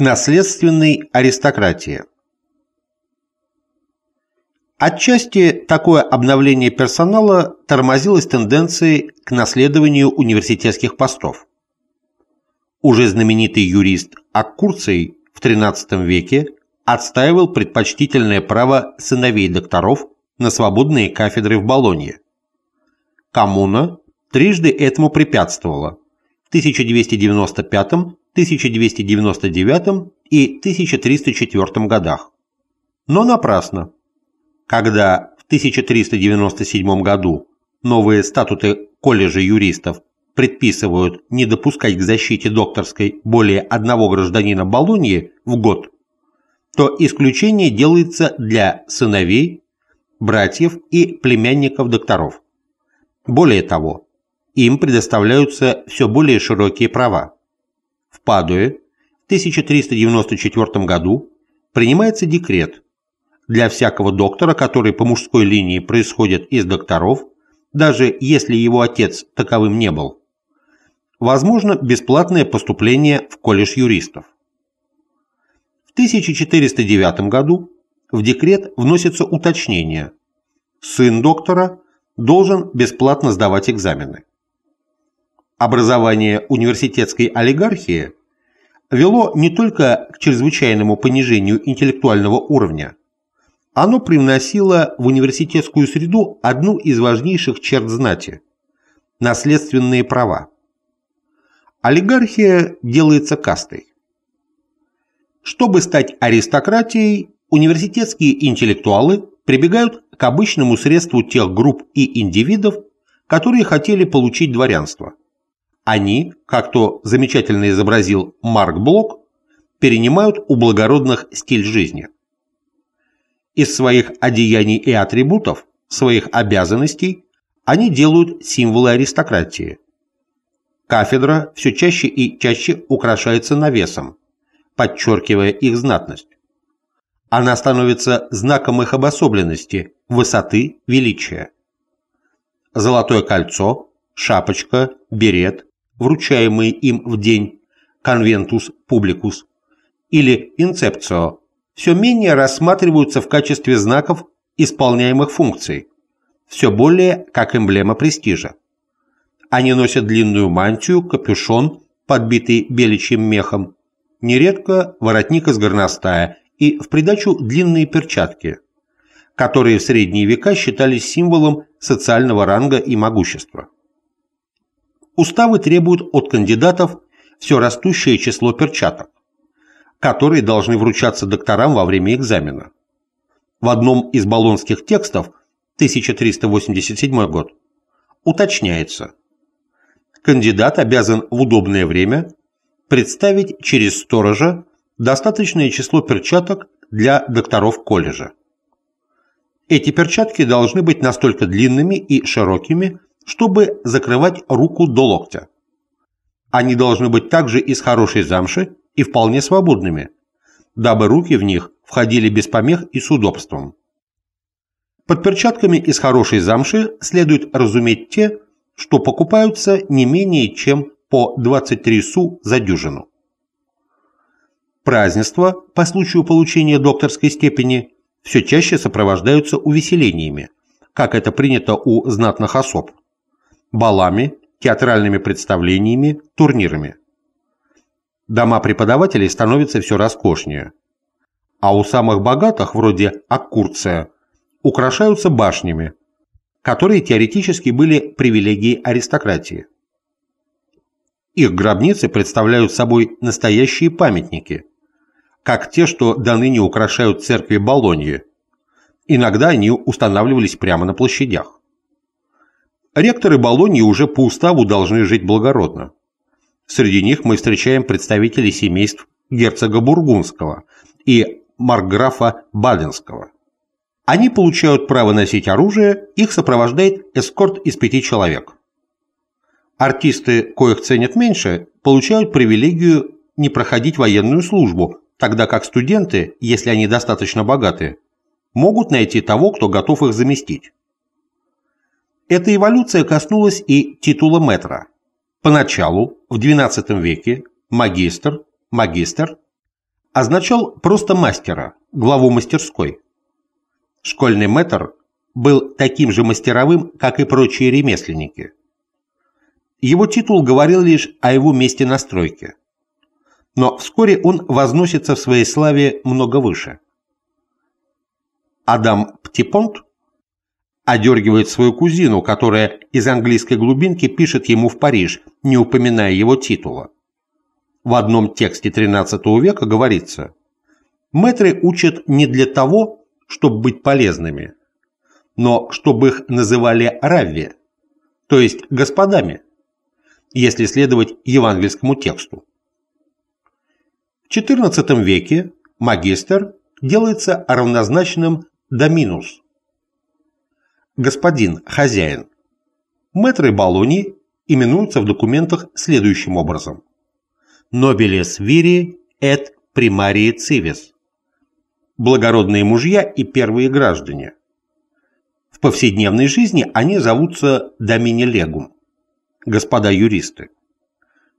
Наследственной аристократии. Отчасти такое обновление персонала тормозилось тенденцией к наследованию университетских постов. Уже знаменитый юрист Аккурций в XIII веке отстаивал предпочтительное право сыновей докторов на свободные кафедры в Болонье. Коммуна трижды этому препятствовала в 1295 1299 и 1304 годах. Но напрасно. Когда в 1397 году новые статуты колледжа юристов предписывают не допускать к защите докторской более одного гражданина Болоньи в год, то исключение делается для сыновей, братьев и племянников докторов. Более того, им предоставляются все более широкие права Падуе в 1394 году принимается декрет для всякого доктора, который по мужской линии происходит из докторов, даже если его отец таковым не был. Возможно бесплатное поступление в колледж юристов. В 1409 году в декрет вносится уточнение. Сын доктора должен бесплатно сдавать экзамены. Образование университетской олигархии вело не только к чрезвычайному понижению интеллектуального уровня, оно привносило в университетскую среду одну из важнейших черт знати – наследственные права. Олигархия делается кастой. Чтобы стать аристократией, университетские интеллектуалы прибегают к обычному средству тех групп и индивидов, которые хотели получить дворянство. Они, как то замечательно изобразил Марк Блок, перенимают у благородных стиль жизни. Из своих одеяний и атрибутов, своих обязанностей, они делают символы аристократии. Кафедра все чаще и чаще украшается навесом, подчеркивая их знатность. Она становится знаком их обособленности, высоты, величия. Золотое кольцо, шапочка, берет, вручаемые им в день конвентус публикус или инцепцио, все менее рассматриваются в качестве знаков исполняемых функций, все более как эмблема престижа. Они носят длинную мантию, капюшон, подбитый беличьим мехом, нередко воротник из горностая и в придачу длинные перчатки, которые в средние века считались символом социального ранга и могущества. Уставы требуют от кандидатов все растущее число перчаток, которые должны вручаться докторам во время экзамена. В одном из болонских текстов 1387 год уточняется, кандидат обязан в удобное время представить через сторожа достаточное число перчаток для докторов колледжа. Эти перчатки должны быть настолько длинными и широкими, чтобы закрывать руку до локтя. Они должны быть также из хорошей замши и вполне свободными, дабы руки в них входили без помех и с удобством. Под перчатками из хорошей замши следует разуметь те, что покупаются не менее чем по 23 су за дюжину. Празднества по случаю получения докторской степени все чаще сопровождаются увеселениями, как это принято у знатных особ, балами, театральными представлениями, турнирами. Дома преподавателей становятся все роскошнее, а у самых богатых, вроде Аккурция, украшаются башнями, которые теоретически были привилегией аристократии. Их гробницы представляют собой настоящие памятники, как те, что до ныне украшают церкви Болоньи. Иногда они устанавливались прямо на площадях. Ректоры Болоньи уже по уставу должны жить благородно. Среди них мы встречаем представителей семейств герцога Бургундского и маркграфа Баденского. Они получают право носить оружие, их сопровождает эскорт из пяти человек. Артисты, коих ценят меньше, получают привилегию не проходить военную службу, тогда как студенты, если они достаточно богаты, могут найти того, кто готов их заместить. Эта эволюция коснулась и титула метра. Поначалу, в XII веке, магистр, магистр означал просто мастера, главу мастерской. Школьный метр был таким же мастеровым, как и прочие ремесленники – его титул говорил лишь о его месте на стройке. Но вскоре он возносится в своей славе много выше. Адам Птипонт одергивает свою кузину, которая из английской глубинки пишет ему в Париж, не упоминая его титула. В одном тексте XIII века говорится «Мэтры учат не для того, чтобы быть полезными, но чтобы их называли равви, то есть господами» если следовать евангельскому тексту. В XIV веке магистр делается равнозначным доминус. Господин, хозяин. Мэтры Болони именуются в документах следующим образом. Нобелес вири et примарии цивис. Благородные мужья и первые граждане. В повседневной жизни они зовутся домини легум господа юристы.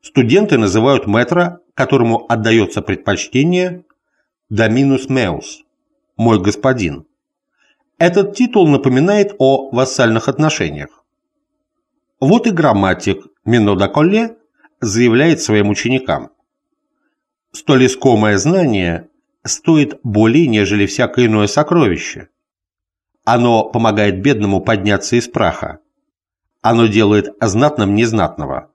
Студенты называют метра, которому отдается предпочтение, доминус меус, мой господин. Этот титул напоминает о вассальных отношениях. Вот и грамматик Мино да Колле заявляет своим ученикам. Столь искомое знание стоит более, нежели всякое иное сокровище. Оно помогает бедному подняться из праха. Оно делает знатным незнатного,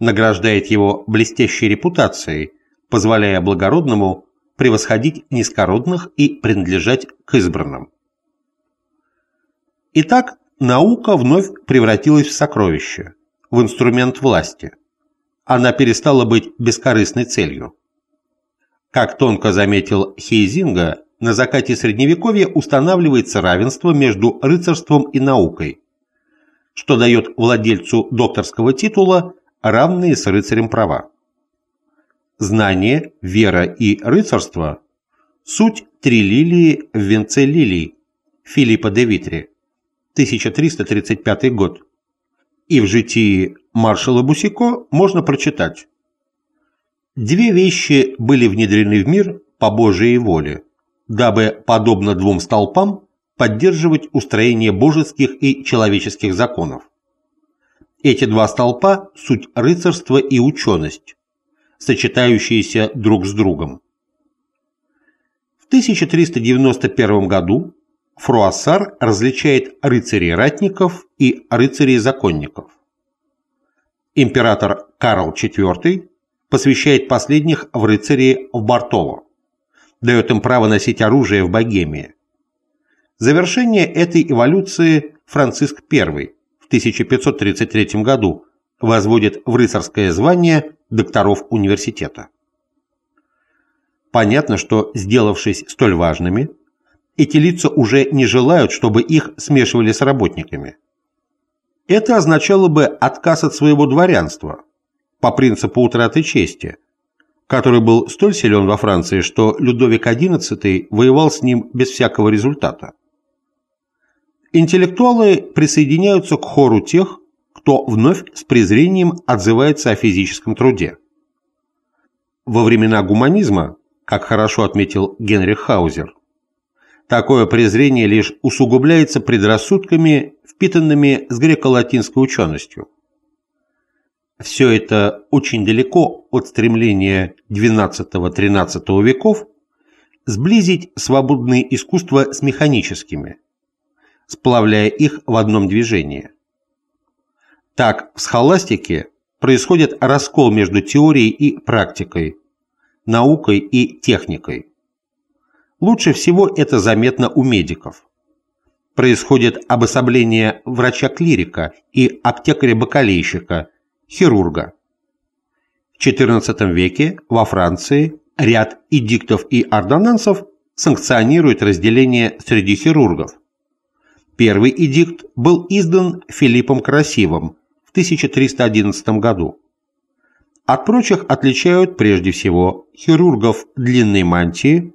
награждает его блестящей репутацией, позволяя благородному превосходить низкородных и принадлежать к избранным. Итак, наука вновь превратилась в сокровище, в инструмент власти. Она перестала быть бескорыстной целью. Как тонко заметил Хейзинга, на закате Средневековья устанавливается равенство между рыцарством и наукой, что дает владельцу докторского титула равные с рыцарем права. Знание, вера и рыцарство – суть три лилии в венце лилий Филиппа де Витри, 1335 год. И в житии маршала Бусико можно прочитать Две вещи были внедрены в мир по Божьей воле, дабы, подобно двум столпам, поддерживать устроение божеских и человеческих законов. Эти два столпа – суть рыцарство и ученость, сочетающиеся друг с другом. В 1391 году Фруассар различает рыцарей-ратников и рыцарей-законников. Император Карл IV посвящает последних в рыцари в Бартоло, дает им право носить оружие в Богемии. Завершение этой эволюции Франциск I в 1533 году возводит в рыцарское звание докторов университета. Понятно, что, сделавшись столь важными, эти лица уже не желают, чтобы их смешивали с работниками. Это означало бы отказ от своего дворянства, по принципу утраты чести, который был столь силен во Франции, что Людовик XI воевал с ним без всякого результата. Интеллектуалы присоединяются к хору тех, кто вновь с презрением отзывается о физическом труде. Во времена гуманизма, как хорошо отметил Генрих Хаузер, такое презрение лишь усугубляется предрассудками, впитанными с греко-латинской ученостью. Все это очень далеко от стремления XII-XIII веков сблизить свободные искусства с механическими, сплавляя их в одном движении. Так, в схоластике происходит раскол между теорией и практикой, наукой и техникой. Лучше всего это заметно у медиков. Происходит обособление врача-клирика и аптекаря-бакалейщика – хирурга. В XIV веке во Франции ряд эдиктов и ордонансов санкционирует разделение среди хирургов. Первый эдикт был издан Филиппом Красивым в 1311 году. От прочих отличают прежде всего хирургов длинной мантии,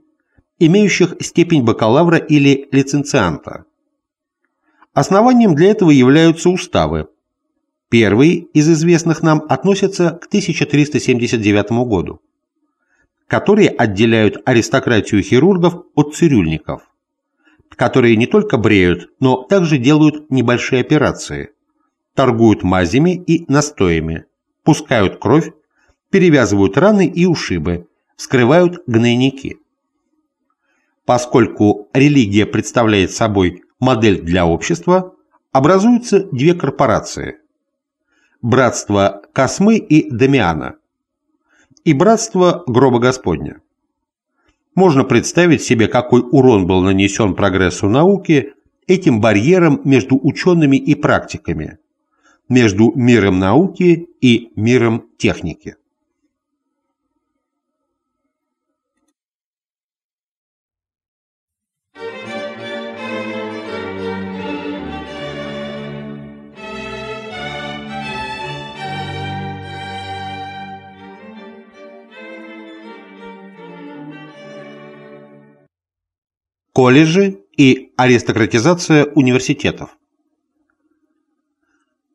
имеющих степень бакалавра или лиценцианта. Основанием для этого являются уставы, Первый из известных нам относится к 1379 году, которые отделяют аристократию хирургов от цирюльников, которые не только бреют, но также делают небольшие операции, торгуют мазями и настоями, пускают кровь, перевязывают раны и ушибы, вскрывают гнойники. Поскольку религия представляет собой модель для общества, образуются две корпорации – братство Космы и Дамиана и братство Гроба Господня. Можно представить себе, какой урон был нанесен прогрессу науки этим барьером между учеными и практиками, между миром науки и миром техники. Колледжи и аристократизация университетов.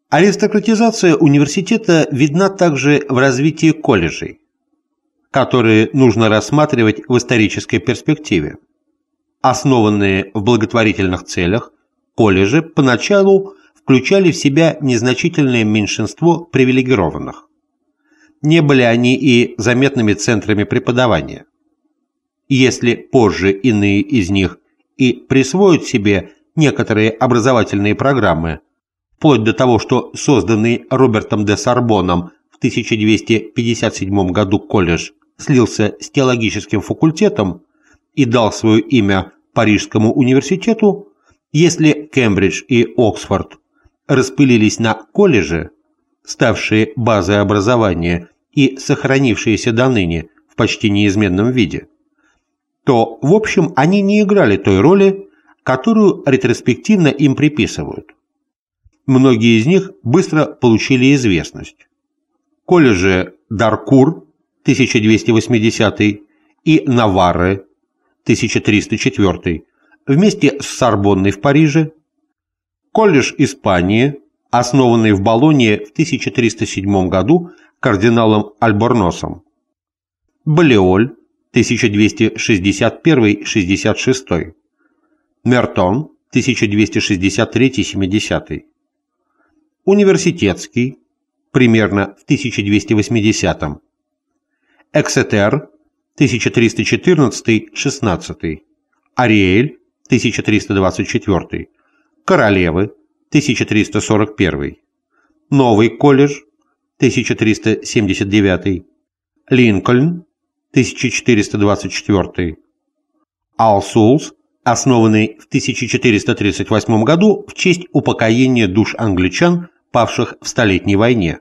Аристократизация университета видна также в развитии колледжей, которые нужно рассматривать в исторической перспективе. основанные в благотворительных целях, колледжи поначалу включали в себя незначительное меньшинство привилегированных. Не были они и заметными центрами преподавания. Если позже иные из них и присвоят себе некоторые образовательные программы, вплоть до того, что созданный Робертом де Сорбоном в 1257 году колледж слился с теологическим факультетом и дал свое имя Парижскому университету, если Кембридж и Оксфорд распылились на колледжи, ставшие базой образования и сохранившиеся до ныне в почти неизменном виде, то, в общем, они не играли той роли, которую ретроспективно им приписывают. Многие из них быстро получили известность. Колледжи Даркур 1280 и Наварры 1304 вместе с Сорбонной в Париже, колледж Испании, основанный в Болонье в 1307 году кардиналом Альборносом, Балеоль 1261-66, Мертон 1263-70, Университетский примерно в 1280 Эксетер 1314-16, Ариэль 1324, Королевы 1341, Новый колледж 1379, Линкольн 1424, Алсулс, основанный в 1438 году в честь упокоения душ англичан, павших в Столетней войне,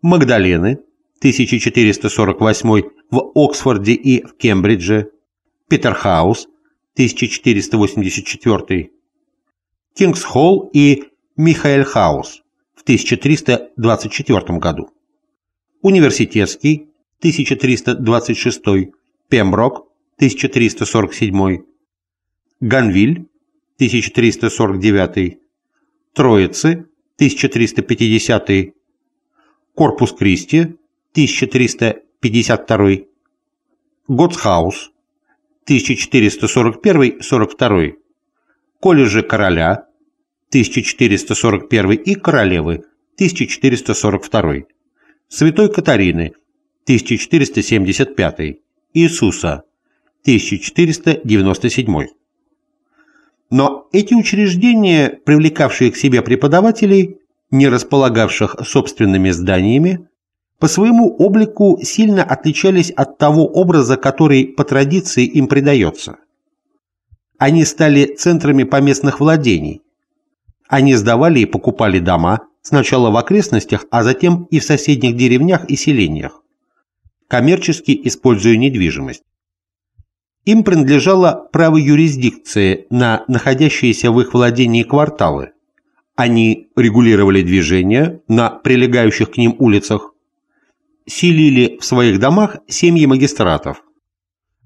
Магдалены 1448 в Оксфорде и в Кембридже, Питерхаус, 1484, Кингс-Холл и Михаэль-Хаус в 1324 году, Университетский, 1326, Пемброк, 1347, Ганвиль, 1349, Троицы, 1350, Корпус Кристи, 1352, Готсхаус, 1441-42, Колледжи Короля, 1441 и Королевы, 1442, Святой Катарины, 1475, Иисуса, 1497. Но эти учреждения, привлекавшие к себе преподавателей, не располагавших собственными зданиями, по своему облику сильно отличались от того образа, который по традиции им придается. Они стали центрами поместных владений. Они сдавали и покупали дома, сначала в окрестностях, а затем и в соседних деревнях и селениях, коммерчески используя недвижимость. Им принадлежало право юрисдикции на находящиеся в их владении кварталы. Они регулировали движение на прилегающих к ним улицах, селили в своих домах семьи магистратов,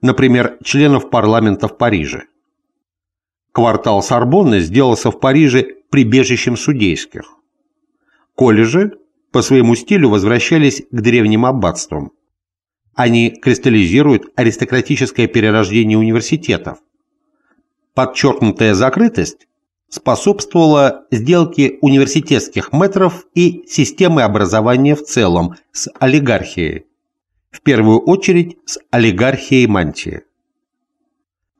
например, членов парламента в Париже. Квартал Сорбонны сделался в Париже прибежищем судейских. Колледжи по своему стилю возвращались к древним аббатствам. Они кристаллизируют аристократическое перерождение университетов. Подчеркнутая закрытость способствовала сделке университетских метров и системы образования в целом с олигархией, в первую очередь с олигархией мантии.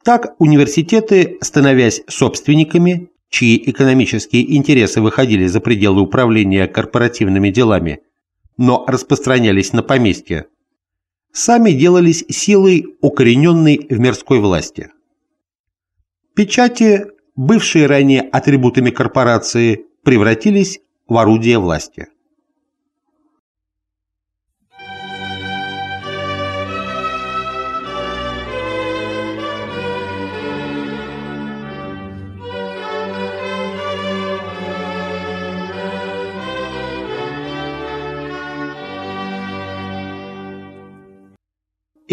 Так университеты, становясь собственниками, чьи экономические интересы выходили за пределы управления корпоративными делами, но распространялись на поместья, сами делались силой, укорененной в мирской власти. Печати бывшие ранее атрибутами корпорации, превратились в орудие власти.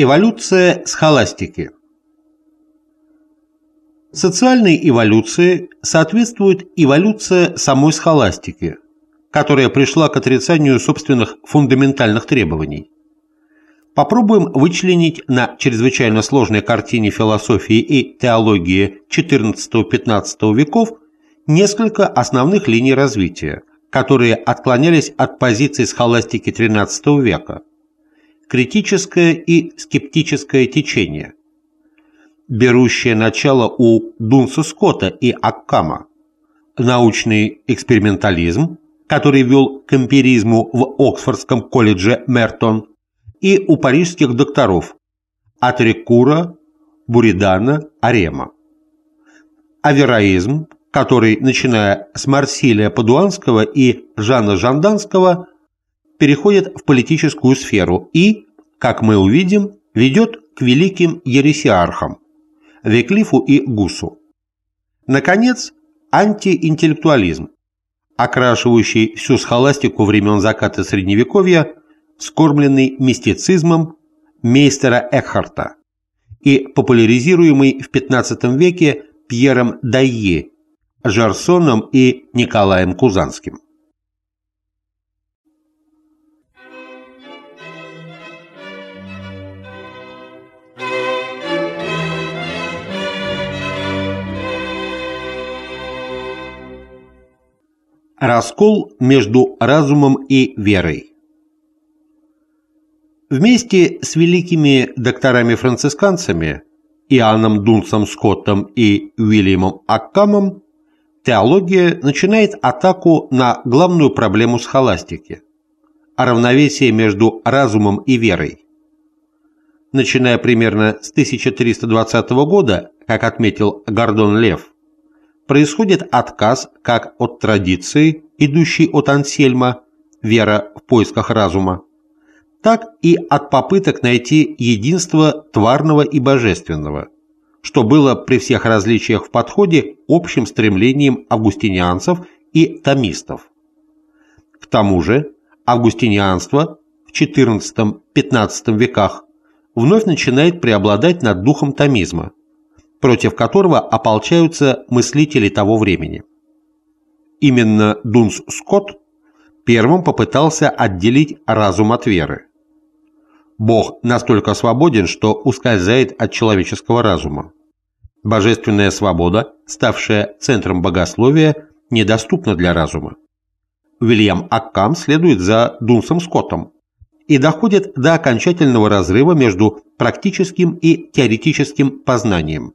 Эволюция схоластики Социальной эволюции соответствует эволюция самой схоластики, которая пришла к отрицанию собственных фундаментальных требований. попробуем вычленить на чрезвычайно сложной картине философии и теологии XIV-XV веков несколько основных линий развития, которые отклонялись от позиций схоластики XIII века. Критическое и скептическое течение, берущее начало у Дунса Скотта и Аккама, научный экспериментализм, который вел к эмпиризму в Оксфордском колледже Мертон, и у парижских докторов от Рекура, Буридана, Арема. Авероизм, который, начиная с Марсилия Падуанского и Жана Жанданского, переходит в политическую сферу и, как мы увидим, ведет к великим ересиархам – Веклифу и Гусу. Наконец, антиинтеллектуализм, окрашивающий всю схоластику времен заката Средневековья, скормленный мистицизмом мейстера Экхарта и популяризируемый в XV веке Пьером Дайе, Жарсоном и Николаем Кузанским. Раскол между разумом и верой Вместе с великими докторами-францисканцами Иоанном Дунсом Скоттом и Уильямом Аккамом теология начинает атаку на главную проблему схоластики – о равновесии между разумом и верой. Начиная примерно с 1320 года, как отметил Гордон Лев, происходит отказ как от традиции, идущей от Ансельма, вера в поисках разума, так и от попыток найти единство тварного и божественного, что было при всех различиях в подходе общим стремлением августинианцев и томистов. К тому же августинианство в XIV-XV веках вновь начинает преобладать над духом томизма, против которого ополчаются мыслители того времени. Именно Дунс Скотт первым попытался отделить разум от веры. Бог настолько свободен, что ускользает от человеческого разума. Божественная свобода, ставшая центром богословия, недоступна для разума. Уильям Аккам следует за Дунсом Скоттом и доходит до окончательного разрыва между практическим и теоретическим познанием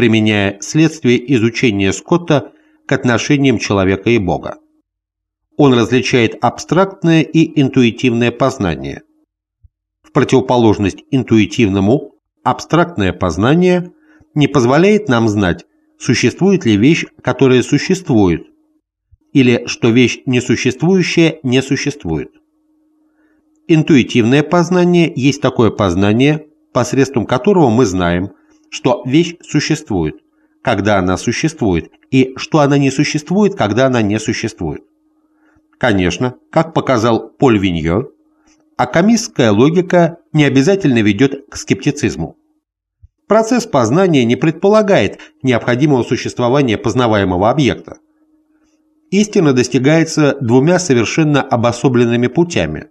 применяя следствие изучения Скотта к отношениям человека и Бога. Он различает абстрактное и интуитивное познание. В противоположность интуитивному, абстрактное познание не позволяет нам знать, существует ли вещь, которая существует, или что вещь несуществующая не существует. Интуитивное познание есть такое познание, посредством которого мы знаем, что вещь существует, когда она существует, и что она не существует, когда она не существует. Конечно, как показал Поль Виньо, акамистская логика не обязательно ведет к скептицизму. Процесс познания не предполагает необходимого существования познаваемого объекта. Истина достигается двумя совершенно обособленными путями.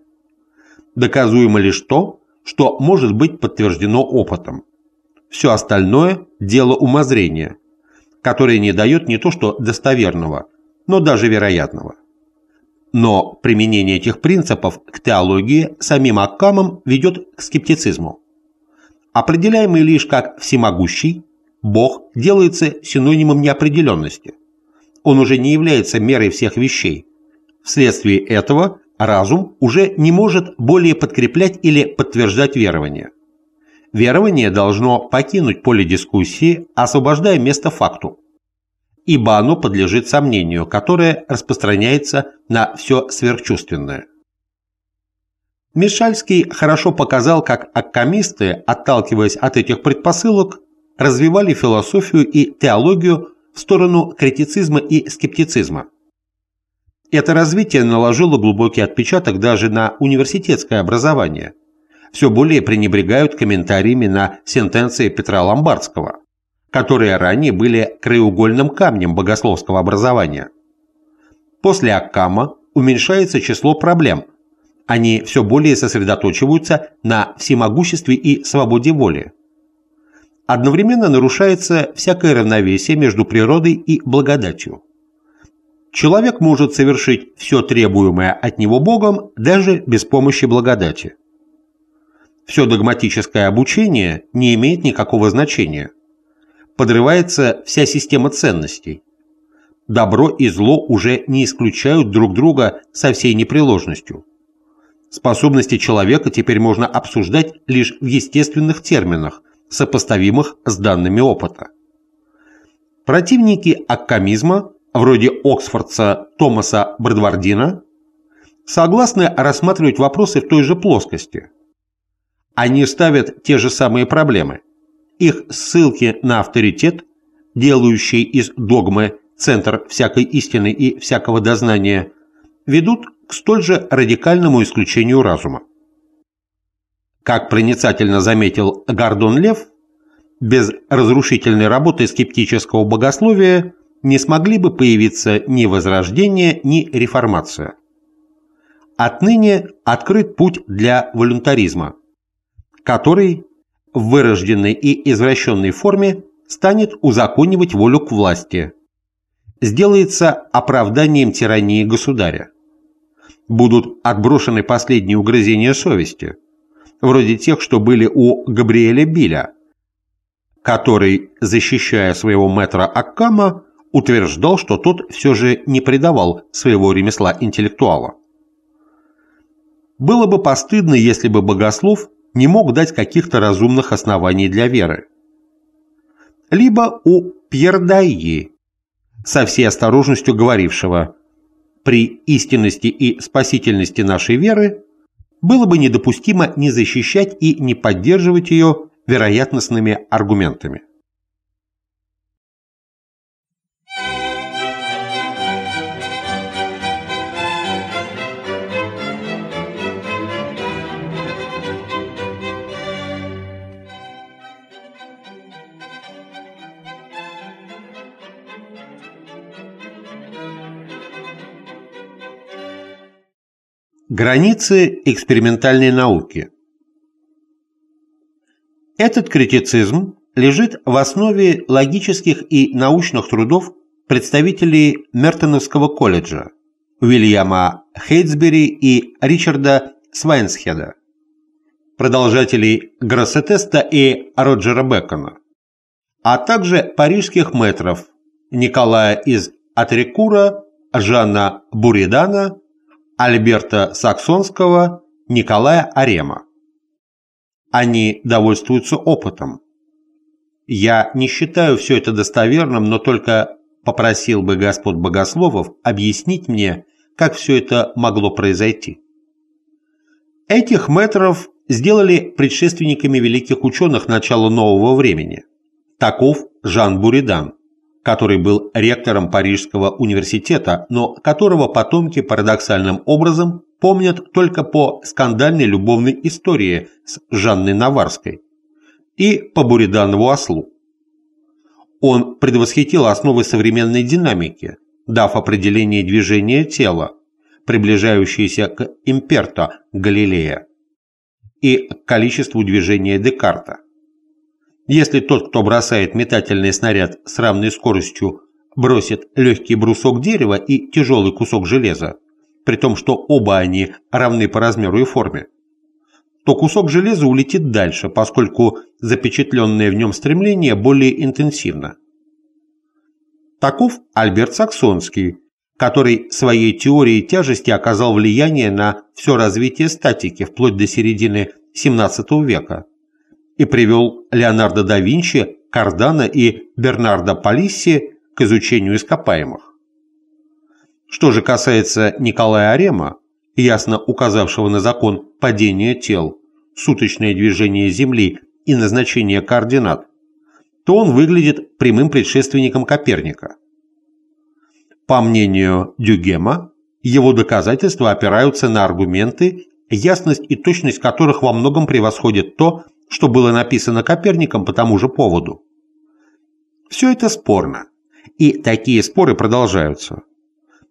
Доказуемо лишь то, что может быть подтверждено опытом. Все остальное – дело умозрения, которое не дает не то что достоверного, но даже вероятного. Но применение этих принципов к теологии самим Аккамом ведет к скептицизму. Определяемый лишь как всемогущий, Бог делается синонимом неопределенности. Он уже не является мерой всех вещей. Вследствие этого разум уже не может более подкреплять или подтверждать верование верование должно покинуть поле дискуссии, освобождая место факту, ибо оно подлежит сомнению, которое распространяется на все сверхчувственное. Мишальский хорошо показал, как аккамисты, отталкиваясь от этих предпосылок, развивали философию и теологию в сторону критицизма и скептицизма. Это развитие наложило глубокий отпечаток даже на университетское образование – все более пренебрегают комментариями на сентенции Петра Ломбардского, которые ранее были краеугольным камнем богословского образования. После Аккама уменьшается число проблем, Они все более сосредоточиваются на всемогуществе и свободе воли. Одновременно нарушается всякое равновесие между природой и благодатью. Человек может совершить все требуемое от него Богом даже без помощи благодати. Все догматическое обучение не имеет никакого значения. Подрывается вся система ценностей. Добро и зло уже не исключают друг друга со всей непреложностью. Способности человека теперь можно обсуждать лишь в естественных терминах, сопоставимых с данными опыта. Противники аккамизма, вроде Оксфордца Томаса Бредвардина, согласны рассматривать вопросы в той же плоскости. Они ставят те же самые проблемы. Их ссылки на авторитет, делающие из догмы центр всякой истины и всякого дознания, ведут к столь же радикальному исключению разума. Как проницательно заметил Гордон Лев, без разрушительной работы скептического богословия не смогли бы появиться ни возрождение, ни реформация. Отныне открыт путь для волюнтаризма, который в вырожденной и извращенной форме станет узаконивать волю к власти, сделается оправданием тирании государя. Будут отброшены последние угрызения совести, вроде тех, что были у Габриэля Биля, который, защищая своего мэтра Аккама, утверждал, что тот все же не предавал своего ремесла интеллектуала. Было бы постыдно, если бы богослов не мог дать каких-то разумных оснований для веры. Либо у Пьердайи, со всей осторожностью говорившего «при истинности и спасительности нашей веры было бы недопустимо не защищать и не поддерживать ее вероятностными аргументами». Границы экспериментальной науки. Этот критицизм лежит в основе логических и научных трудов представителей Мертоновского колледжа Уильяма Хейтсбери и Ричарда Свайнсхеда, продолжателей Гроссетеста и Роджера Бекона, а также парижских мэтров Николая из Атрикура, Жанна Буридана Альберта Саксонского, Николая Арема. Они довольствуются опытом. Я не считаю все это достоверным, но только попросил бы господ богословов объяснить мне, как все это могло произойти. Этих метров сделали предшественниками великих ученых начала нового времени. Таков Жан Буридан, который был ректором Парижского университета, но которого потомки парадоксальным образом помнят только по скандальной любовной истории с Жанной Наварской и по Буриданову ослу. Он предвосхитил основы современной динамики, дав определение движения тела, приближающееся к имперто Галилея, и к количеству движения Декарта. Если тот, кто бросает метательный снаряд с равной скоростью, бросит легкий брусок дерева и тяжелый кусок железа, при том, что оба они равны по размеру и форме, то кусок железа улетит дальше, поскольку запечатленное в нем стремление более интенсивно. Таков Альберт Саксонский, который своей теорией тяжести оказал влияние на все развитие статики вплоть до середины XVII века и привел Леонардо да Винчи, Кардана и Бернардо Полисси к изучению ископаемых. Что же касается Николая Арема, ясно указавшего на закон падения тел, суточное движение Земли и назначение координат, то он выглядит прямым предшественником Коперника. По мнению Дюгема, его доказательства опираются на аргументы, ясность и точность которых во многом превосходит то, что было написано Коперником по тому же поводу. Все это спорно, и такие споры продолжаются.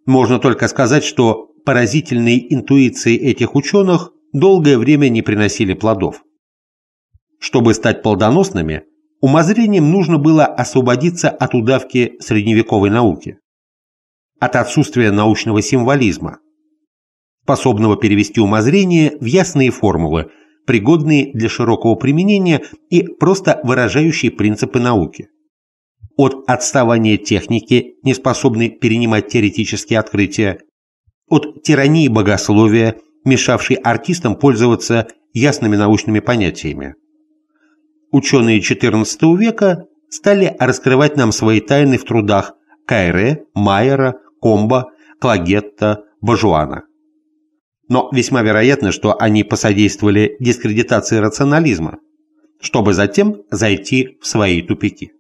Можно только сказать, что поразительные интуиции этих ученых долгое время не приносили плодов. Чтобы стать плодоносными, умозрением нужно было освободиться от удавки средневековой науки, от отсутствия научного символизма, способного перевести умозрение в ясные формулы, пригодные для широкого применения и просто выражающие принципы науки. От отставания техники, не способной перенимать теоретические открытия, от тирании богословия, мешавшей артистам пользоваться ясными научными понятиями. Ученые XIV века стали раскрывать нам свои тайны в трудах Кайре, Майера, Комба, Клагетта, Бажуана но весьма вероятно, что они посодействовали дискредитации рационализма, чтобы затем зайти в свои тупики.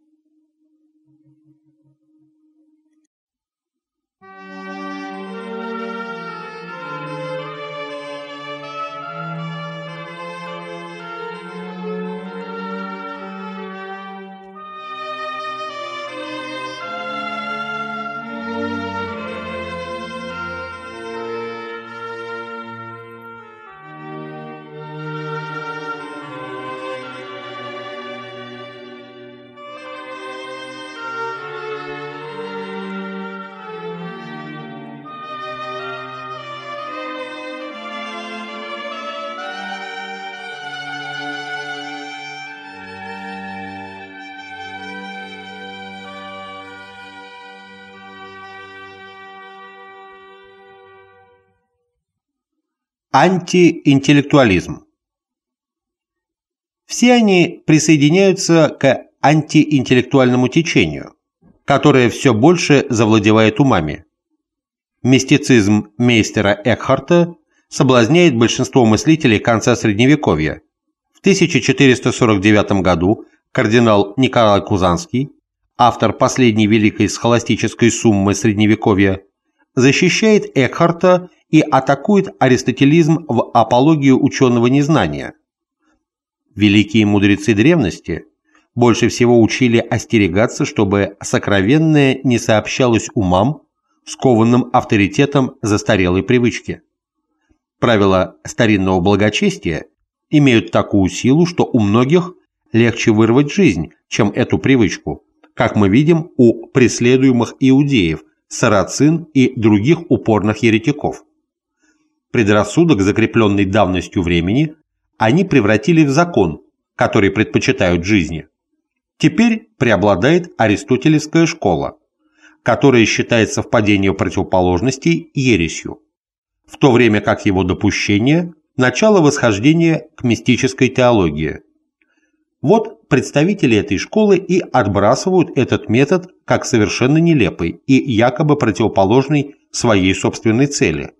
Антиинтеллектуализм. Все они присоединяются к антиинтеллектуальному течению, которое все больше завладевает умами. Мистицизм мейстера Экхарта соблазняет большинство мыслителей конца Средневековья. В 1449 году кардинал Николай Кузанский, автор последней великой схоластической суммы Средневековья, защищает Экхарта и атакует аристотелизм в апологию ученого незнания. Великие мудрецы древности больше всего учили остерегаться, чтобы сокровенное не сообщалось умам, скованным авторитетом застарелой привычки. Правила старинного благочестия имеют такую силу, что у многих легче вырвать жизнь, чем эту привычку, как мы видим у преследуемых иудеев, сарацин и других упорных еретиков. Предрассудок, закрепленный давностью времени, они превратили в закон, который предпочитают жизни. Теперь преобладает аристотелевская школа, которая считает совпадение противоположностей ересью, в то время как его допущение – начало восхождения к мистической теологии. Вот представители этой школы и отбрасывают этот метод как совершенно нелепый и якобы противоположный своей собственной цели –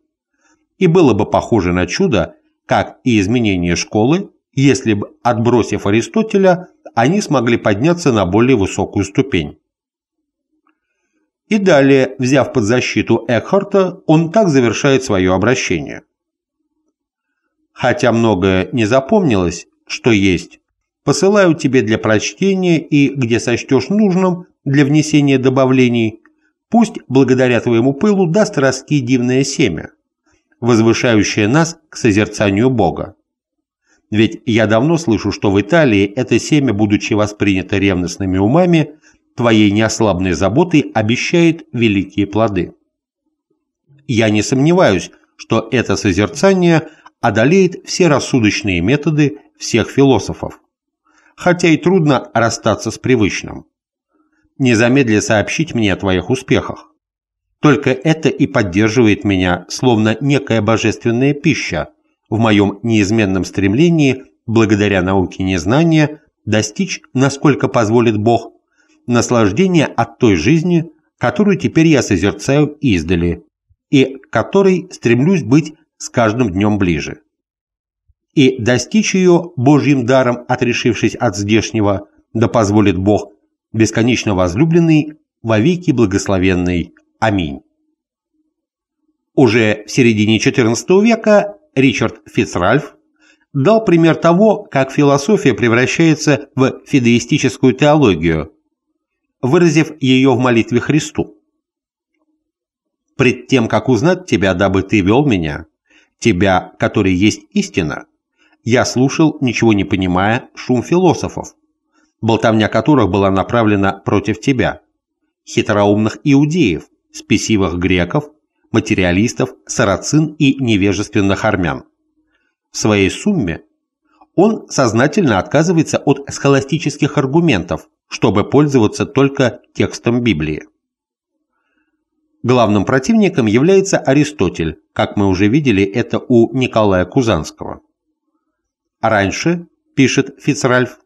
и было бы похоже на чудо, как и изменение школы, если бы, отбросив Аристотеля, они смогли подняться на более высокую ступень. И далее, взяв под защиту Экхарта, он так завершает свое обращение. Хотя многое не запомнилось, что есть, посылаю тебе для прочтения и, где сочтешь нужным, для внесения добавлений, пусть благодаря твоему пылу даст ростки дивное семя, возвышающее нас к созерцанию Бога. Ведь я давно слышу, что в Италии это семя, будучи воспринято ревностными умами, твоей неослабной заботой обещает великие плоды. Я не сомневаюсь, что это созерцание одолеет все рассудочные методы всех философов, хотя и трудно расстаться с привычным. Не замедли сообщить мне о твоих успехах. Только это и поддерживает меня, словно некая божественная пища, в моем неизменном стремлении, благодаря науке незнания, достичь, насколько позволит Бог, наслаждения от той жизни, которую теперь я созерцаю издали, и которой стремлюсь быть с каждым днем ближе. И достичь ее Божьим даром, отрешившись от здешнего, да позволит Бог, бесконечно возлюбленный, вовеки благословенный. Аминь. Уже в середине XIV века Ричард Фицральф дал пример того, как философия превращается в фидеистическую теологию, выразив ее в молитве Христу. пред тем, как узнать тебя, дабы ты вел меня, тебя, который есть истина, я слушал, ничего не понимая, шум философов, болтовня которых была направлена против тебя, хитроумных иудеев, спесивых греков, материалистов, сарацин и невежественных армян. В своей сумме он сознательно отказывается от схоластических аргументов, чтобы пользоваться только текстом Библии. Главным противником является Аристотель, как мы уже видели это у Николая Кузанского. Раньше, пишет Фицральф,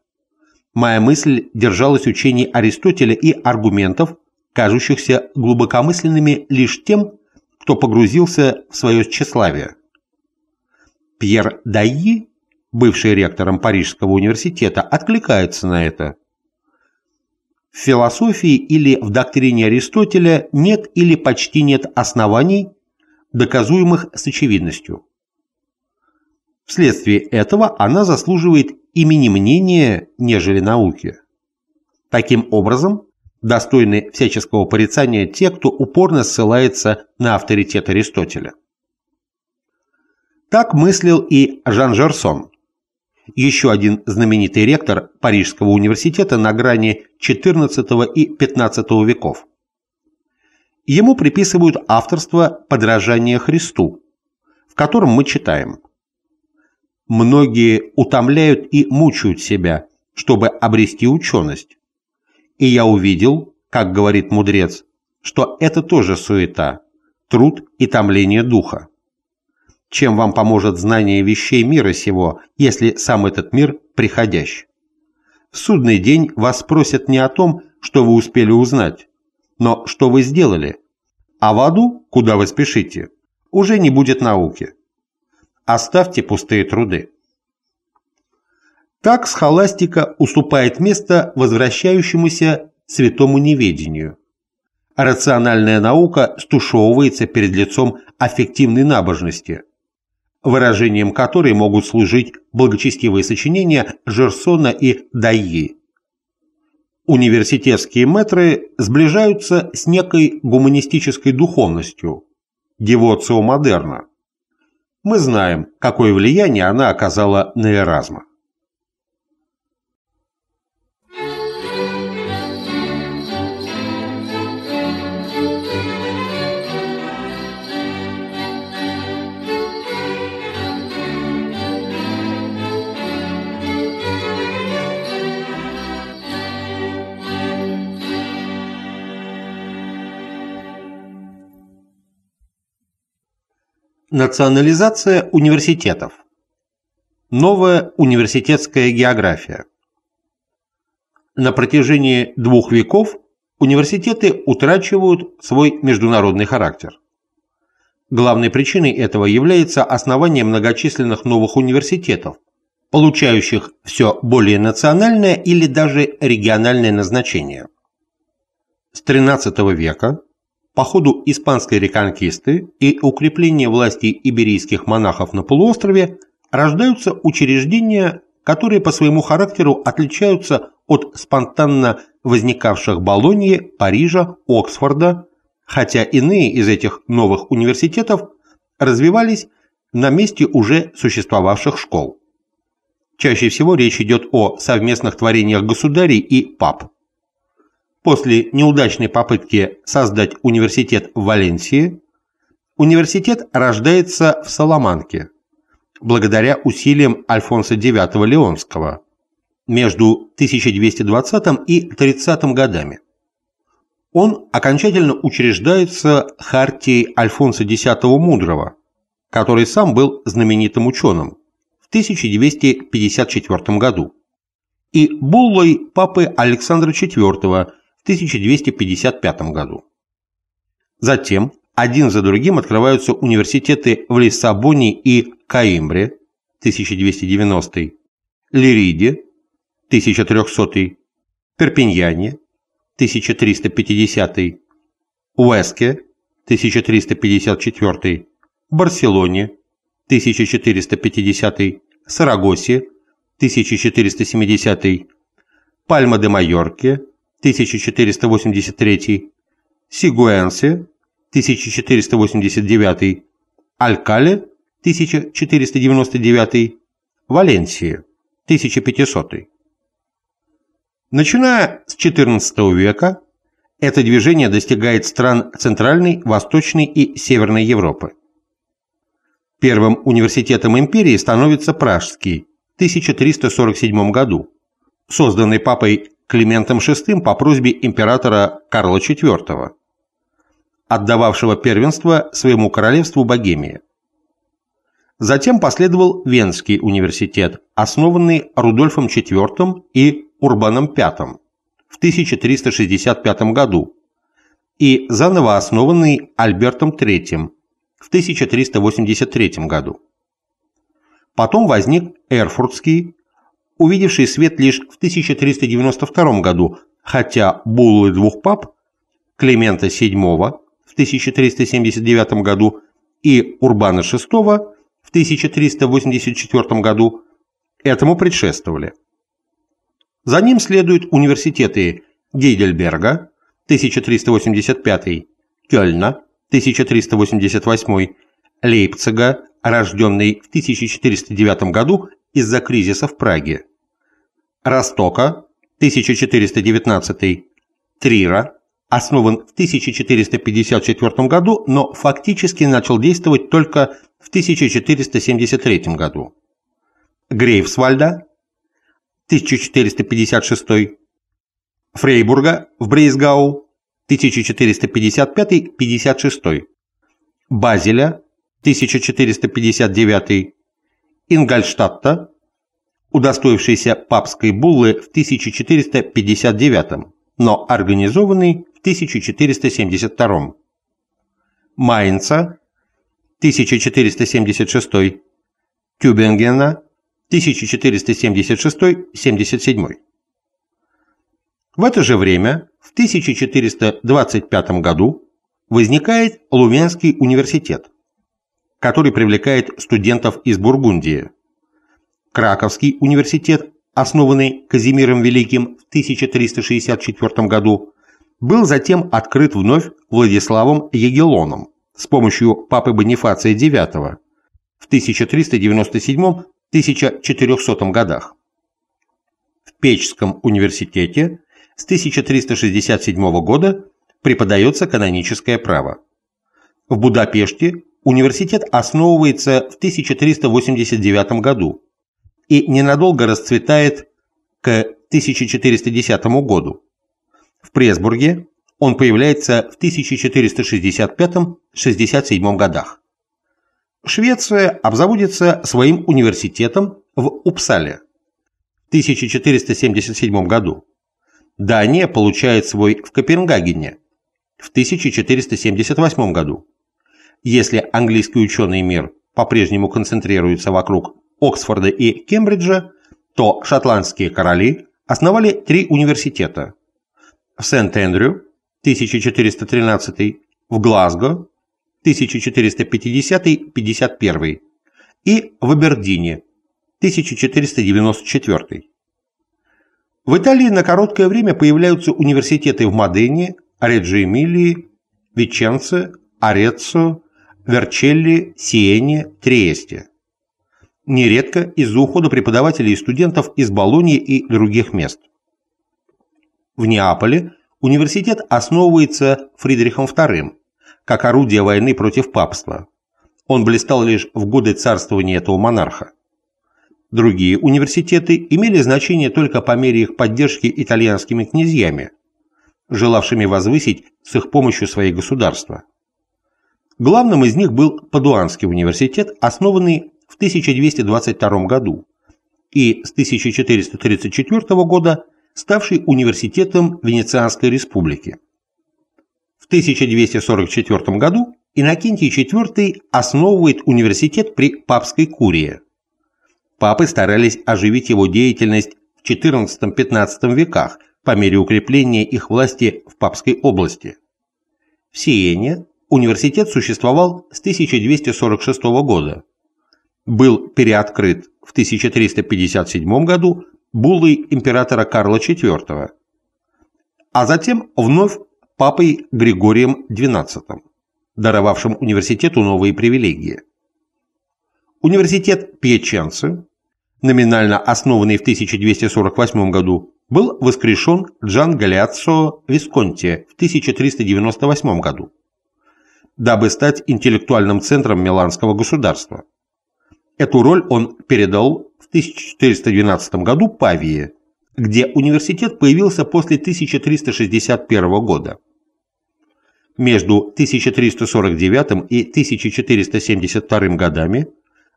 моя мысль держалась учений Аристотеля и аргументов, кажущихся глубокомысленными лишь тем, кто погрузился в свое тщеславие. Пьер Дайи, бывший ректором Парижского университета, откликается на это. В философии или в доктрине Аристотеля нет или почти нет оснований, доказуемых с очевидностью. Вследствие этого она заслуживает имени мнения, нежели науки. Таким образом, достойны всяческого порицания те, кто упорно ссылается на авторитет Аристотеля. Так мыслил и Жан Жерсон, еще один знаменитый ректор Парижского университета на грани XIV и XV веков. Ему приписывают авторство «Подражание Христу», в котором мы читаем «Многие утомляют и мучают себя, чтобы обрести ученость, и я увидел, как говорит мудрец, что это тоже суета, труд и томление духа. Чем вам поможет знание вещей мира сего, если сам этот мир приходящий? В судный день вас спросят не о том, что вы успели узнать, но что вы сделали. А в аду, куда вы спешите, уже не будет науки. Оставьте пустые труды. Так схоластика уступает место возвращающемуся святому неведению. Рациональная наука стушевывается перед лицом аффективной набожности, выражением которой могут служить благочестивые сочинения Жерсона и Дайи. Университетские метры сближаются с некой гуманистической духовностью, девоцио модерна. Мы знаем, какое влияние она оказала на Эразма. Национализация университетов. Новая университетская география. На протяжении двух веков университеты утрачивают свой международный характер. Главной причиной этого является основание многочисленных новых университетов, получающих все более национальное или даже региональное назначение. С XIII века по ходу испанской реконкисты и укрепления власти иберийских монахов на полуострове рождаются учреждения, которые по своему характеру отличаются от спонтанно возникавших Болоньи, Парижа, Оксфорда, хотя иные из этих новых университетов развивались на месте уже существовавших школ. Чаще всего речь идет о совместных творениях государей и пап. После неудачной попытки создать университет в Валенсии, университет рождается в Саламанке, благодаря усилиям Альфонса IX Леонского между 1220 и 30 годами. Он окончательно учреждается хартией Альфонса X Мудрого, который сам был знаменитым ученым, в 1254 году, и буллой папы Александра IV в 1255 году. Затем один за другим открываются университеты в Лиссабоне и Каимбре 1290, Лириде 1300, Перпиньяне 1350, Уэске 1354, Барселоне 1450, Сарагосе 1470, Пальма де Майорке 1483, Сигуэнсе 1489, Алькале 1499, Валенсия 1500. Начиная с XIV века это движение достигает стран Центральной, Восточной и Северной Европы. Первым университетом империи становится Пражский в 1347 году, созданный папой Климентом VI по просьбе императора Карла IV, отдававшего первенство своему королевству Богемия. Затем последовал Венский университет, основанный Рудольфом IV и Урбаном V в 1365 году и заново основанный Альбертом III в 1383 году. Потом возник Эрфуртский, увидевший свет лишь в 1392 году, хотя буллы двух пап Климента VII в 1379 году и Урбана VI в 1384 году этому предшествовали. За ним следуют университеты Гейдельберга 1385, Кёльна 1388, Лейпцига, рожденный в 1409 году из-за кризиса в Праге, Ростока 1419, Трира, основан в 1454 году, но фактически начал действовать только в 1473 году. Грейвсвальда 1456, Фрейбурга в Брейсгау 1455-56, Базеля 1459, Ингольштадта, удостоившийся папской буллы в 1459, но организованный в 1472, Майнца 1476, Тюбингена 1476-77. В это же время, в 1425 году, возникает Лувенский университет, который привлекает студентов из Бургундии. Краковский университет, основанный Казимиром Великим в 1364 году, был затем открыт вновь Владиславом Егелоном с помощью папы Бонифация IX в 1397 1400 годах. В Печском университете с 1367 года преподается каноническое право. В Будапеште университет основывается в 1389 году и ненадолго расцветает к 1410 году. В Пресбурге он появляется в 1465-67 годах. Швеция обзаводится своим университетом в Упсале в 1477 году. Дания получает свой в Копенгагене в 1478 году. Если английский ученый мир по-прежнему концентрируется вокруг Оксфорда и Кембриджа, то шотландские короли основали три университета в Сент-Эндрю 1413, в Глазго 1450-51 и в Абердине 1494. В Италии на короткое время появляются университеты в Модене, Реджи Эмилии, Веченце, Ореццо, Верчелли, Сиене, Триесте. Нередко из-за ухода преподавателей и студентов из Болоньи и других мест. В Неаполе университет основывается Фридрихом II, как орудие войны против папства. Он блистал лишь в годы царствования этого монарха. Другие университеты имели значение только по мере их поддержки итальянскими князьями, желавшими возвысить с их помощью свои государства. Главным из них был Падуанский университет, основанный в 1222 году и с 1434 года ставший университетом Венецианской республики. 1244 году Иннокентий IV основывает университет при папской курии. Папы старались оживить его деятельность в XIV-XV веках по мере укрепления их власти в папской области. В Сиене университет существовал с 1246 года. Был переоткрыт в 1357 году буллой императора Карла IV, а затем вновь папой Григорием XII. даровавшим университету новые привилегии. Университет Пьяченцы, номинально основанный в 1248 году, был воскрешен Джан Галиаццо Висконти в 1398 году, дабы стать интеллектуальным центром Миланского государства. Эту роль он передал в 1412 году Павии, где университет появился после 1361 года. Между 1349 и 1472 годами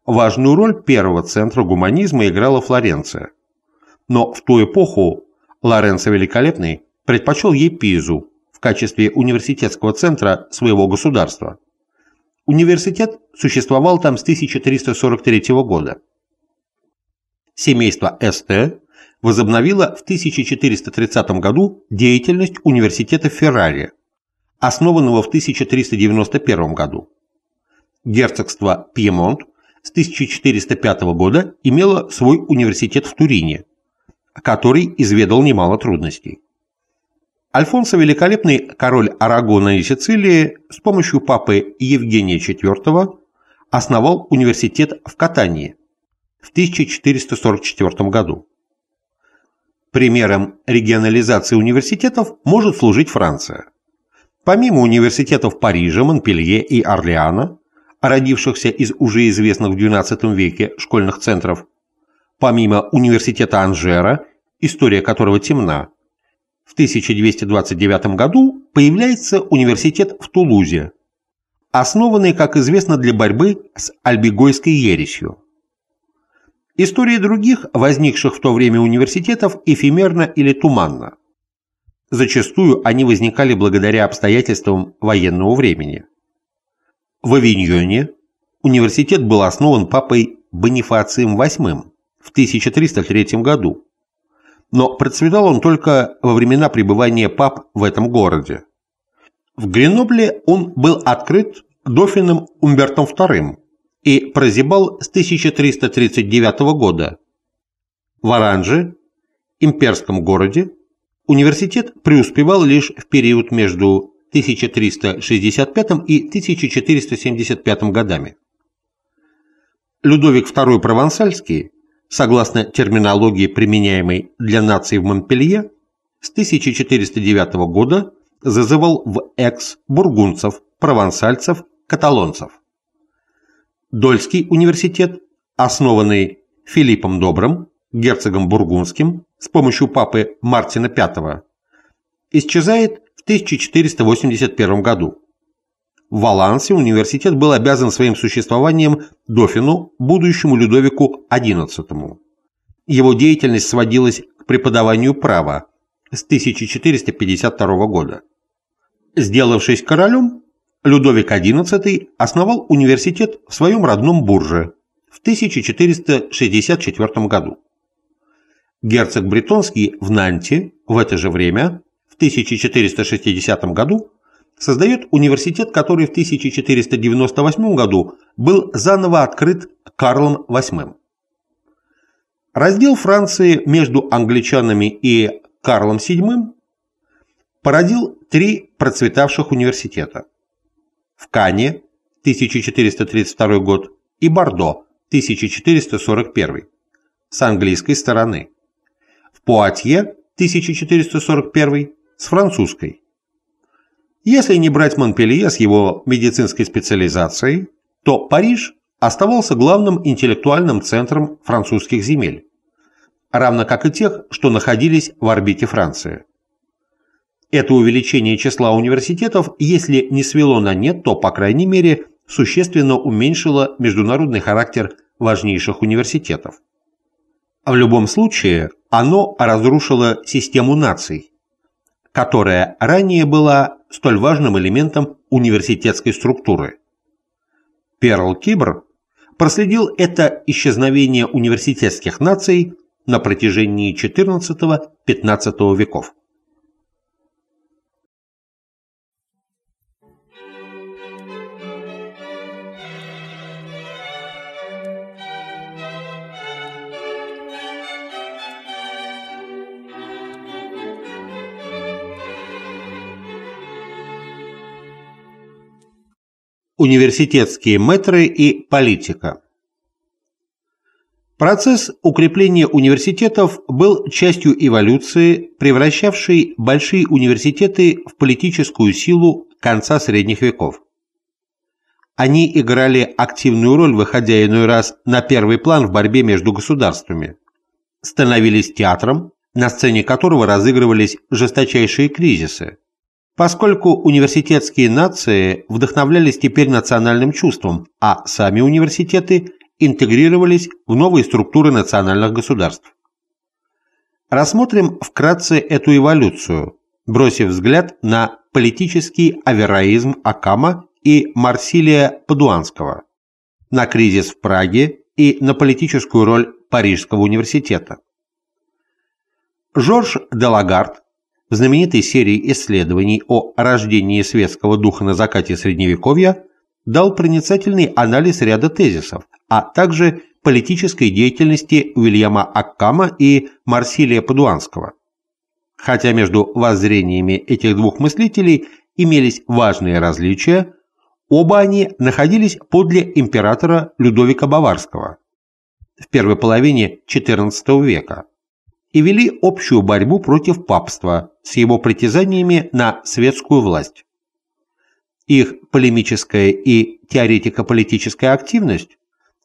важную роль первого центра гуманизма играла Флоренция. Но в ту эпоху Лоренцо Великолепный предпочел ей Пизу в качестве университетского центра своего государства. Университет существовал там с 1343 года. Семейство СТ возобновило в 1430 году деятельность университета Феррари, основанного в 1391 году. Герцогство Пьемонт с 1405 года имело свой университет в Турине, который изведал немало трудностей. Альфонсо Великолепный, король Арагона и Сицилии, с помощью папы Евгения IV основал университет в Катании в 1444 году. Примером регионализации университетов может служить Франция. Помимо университетов Парижа, Монпелье и Орлеана, родившихся из уже известных в XII веке школьных центров, помимо университета Анжера, история которого темна, в 1229 году появляется университет в Тулузе, основанный, как известно, для борьбы с альбигойской ересью. История других, возникших в то время университетов, эфемерна или туманна. Зачастую они возникали благодаря обстоятельствам военного времени. В Авиньоне университет был основан папой Бонифацием VIII в 1303 году, но процветал он только во времена пребывания пап в этом городе. В Гренобле он был открыт дофином Умбертом II и прозябал с 1339 года. В Оранже, имперском городе, университет преуспевал лишь в период между 1365 и 1475 годами. Людовик II Провансальский, согласно терминологии, применяемой для наций в Монпелье, с 1409 года зазывал в экс бургунцев, провансальцев, каталонцев. Дольский университет, основанный Филиппом Добрым, герцогом Бургундским, с помощью папы Мартина V, исчезает в 1481 году. В Валансе университет был обязан своим существованием дофину, будущему Людовику XI. Его деятельность сводилась к преподаванию права с 1452 года. Сделавшись королем, Людовик XI основал университет в своем родном Бурже в 1464 году. Герцог Бретонский в Нанте в это же время, в 1460 году, создает университет, который в 1498 году был заново открыт Карлом VIII. Раздел Франции между англичанами и Карлом VII породил три процветавших университета – в Кане 1432 год и Бордо 1441 с английской стороны, в Пуатье 1441 с французской. Если не брать Монпелье с его медицинской специализацией, то Париж оставался главным интеллектуальным центром французских земель, равно как и тех, что находились в орбите Франции. Это увеличение числа университетов, если не свело на нет, то, по крайней мере, существенно уменьшило международный характер важнейших университетов. В любом случае, оно разрушило систему наций, которая ранее была столь важным элементом университетской структуры. Перл Кибр проследил это исчезновение университетских наций на протяжении XIV-XV веков. Университетские метры и политика. Процесс укрепления университетов был частью эволюции, превращавшей большие университеты в политическую силу конца средних веков. Они играли активную роль, выходя иной раз на первый план в борьбе между государствами, становились театром, на сцене которого разыгрывались жесточайшие кризисы, поскольку университетские нации вдохновлялись теперь национальным чувством, а сами университеты интегрировались в новые структуры национальных государств. Рассмотрим вкратце эту эволюцию, бросив взгляд на политический авероизм Акама и Марсилия Падуанского, на кризис в Праге и на политическую роль Парижского университета. Жорж Делагард знаменитой серии исследований о рождении светского духа на закате Средневековья дал проницательный анализ ряда тезисов, а также политической деятельности Уильяма Аккама и Марсилия Падуанского. Хотя между воззрениями этих двух мыслителей имелись важные различия, оба они находились подле императора Людовика Баварского в первой половине XIV века и вели общую борьбу против папства с его притязаниями на светскую власть. Их полемическая и теоретико-политическая активность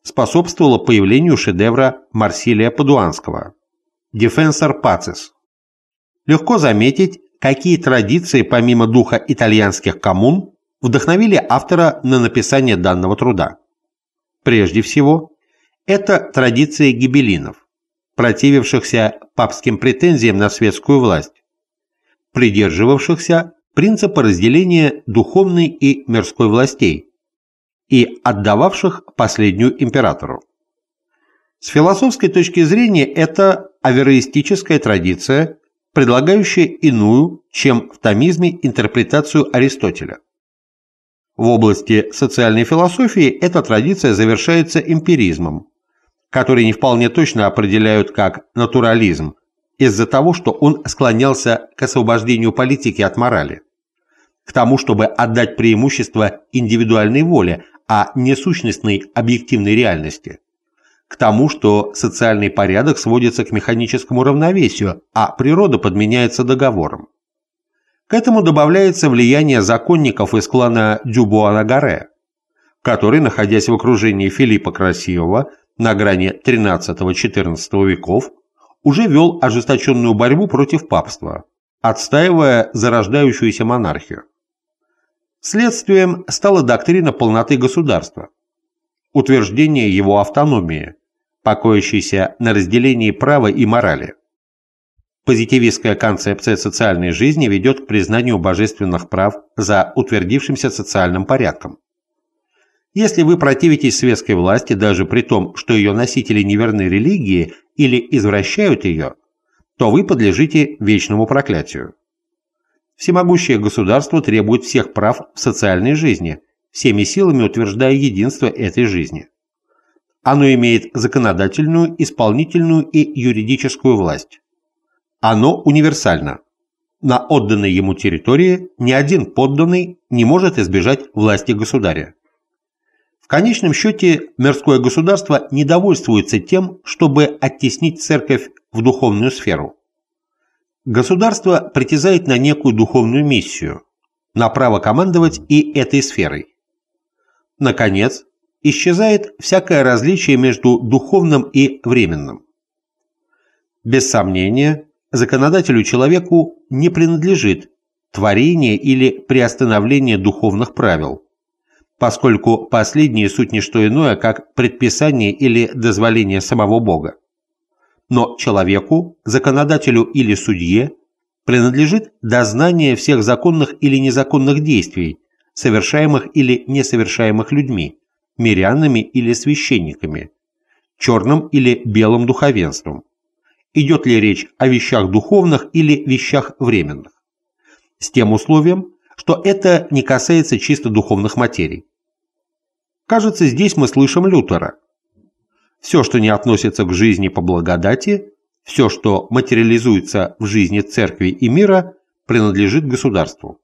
способствовала появлению шедевра Марсилия Падуанского «Defensor Pacis». Легко заметить, какие традиции помимо духа итальянских коммун вдохновили автора на написание данного труда. Прежде всего, это традиция гибелинов, противившихся папским претензиям на светскую власть, придерживавшихся принципа разделения духовной и мирской властей, и отдававших последнюю императору. С философской точки зрения это авероистическая традиция, предлагающая иную, чем в томизме, интерпретацию Аристотеля. В области социальной философии эта традиция завершается эмпиризмом, который не вполне точно определяют как натурализм, из-за того, что он склонялся к освобождению политики от морали, к тому, чтобы отдать преимущество индивидуальной воле, а не сущностной объективной реальности. К тому, что социальный порядок сводится к механическому равновесию, а природа подменяется договором. К этому добавляется влияние законников из клана Дюбуана-Гаре, который, находясь в окружении Филиппа Красивого на грани XIII-XIV веков, уже вел ожесточенную борьбу против папства, отстаивая зарождающуюся монархию. Следствием стала доктрина полноты государства, утверждение его автономии, покоящейся на разделении права и морали. Позитивистская концепция социальной жизни ведет к признанию божественных прав за утвердившимся социальным порядком. Если вы противитесь светской власти даже при том, что ее носители неверны религии или извращают ее, то вы подлежите вечному проклятию. Всемогущее государство требует всех прав в социальной жизни, всеми силами утверждая единство этой жизни. Оно имеет законодательную, исполнительную и юридическую власть. Оно универсально. На отданной ему территории ни один подданный не может избежать власти государя. Конечном счете мирское государство не довольствуется тем, чтобы оттеснить церковь в духовную сферу. Государство притязает на некую духовную миссию, на право командовать и этой сферой. Наконец, исчезает всякое различие между духовным и временным. Без сомнения, законодателю человеку не принадлежит творение или приостановление духовных правил, поскольку последние суть не что иное, как предписание или дозволение самого Бога но человеку, законодателю или судье принадлежит дознание всех законных или незаконных действий, совершаемых или несовершаемых людьми, мирянами или священниками, черным или белым духовенством. Идет ли речь о вещах духовных или вещах временных? С тем условием, что это не касается чисто духовных материй. Кажется, здесь мы слышим Лютера – все, что не относится к жизни по благодати, все, что материализуется в жизни церкви и мира, принадлежит государству.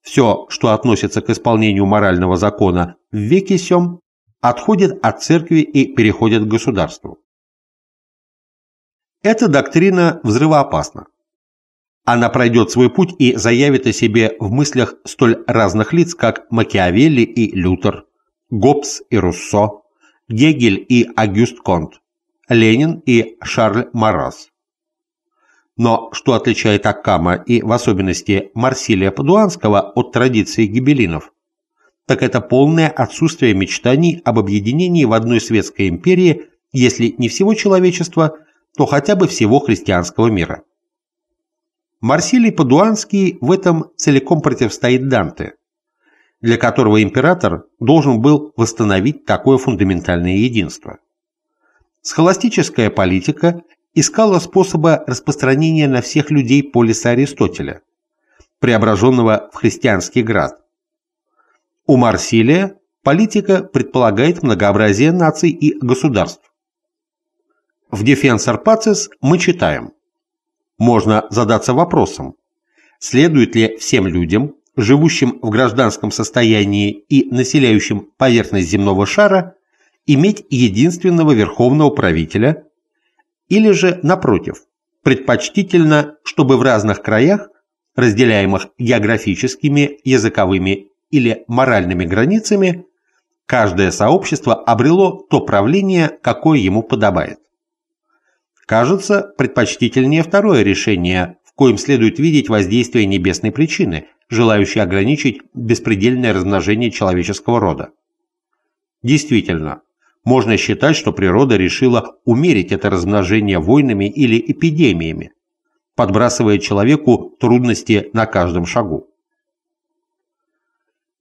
Все, что относится к исполнению морального закона в веке сём, отходит от церкви и переходит к государству. Эта доктрина взрывоопасна. Она пройдет свой путь и заявит о себе в мыслях столь разных лиц, как Макиавелли и Лютер, Гоббс и Руссо, Гегель и Агюст Конт, Ленин и Шарль Марас. Но что отличает Аккама и в особенности Марсилия Падуанского от традиции гибелинов, так это полное отсутствие мечтаний об объединении в одной светской империи, если не всего человечества, то хотя бы всего христианского мира. Марсилий Падуанский в этом целиком противостоит Данте, для которого император должен был восстановить такое фундаментальное единство. Схоластическая политика искала способа распространения на всех людей полиса Аристотеля, преображенного в христианский град. У Марсилия политика предполагает многообразие наций и государств. В Defensor Pacis мы читаем Можно задаться вопросом, следует ли всем людям, живущим в гражданском состоянии и населяющим поверхность земного шара, иметь единственного верховного правителя, или же, напротив, предпочтительно, чтобы в разных краях, разделяемых географическими, языковыми или моральными границами, каждое сообщество обрело то правление, какое ему подобает. Кажется, предпочтительнее второе решение, в коем следует видеть воздействие небесной причины, желающей ограничить беспредельное размножение человеческого рода. Действительно, можно считать, что природа решила умерить это размножение войнами или эпидемиями, подбрасывая человеку трудности на каждом шагу.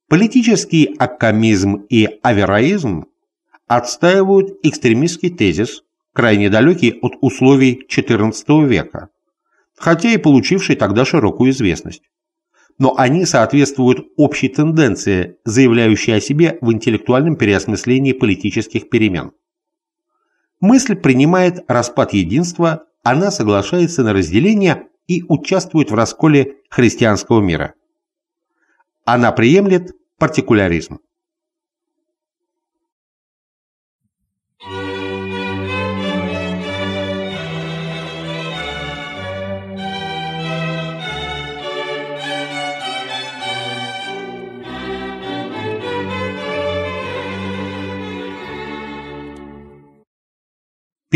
Политический аккамизм и авероизм отстаивают экстремистский тезис, крайне далекий от условий XIV века, хотя и получивший тогда широкую известность но они соответствуют общей тенденции, заявляющей о себе в интеллектуальном переосмыслении политических перемен. Мысль принимает распад единства, она соглашается на разделение и участвует в расколе христианского мира. Она приемлет партикуляризм.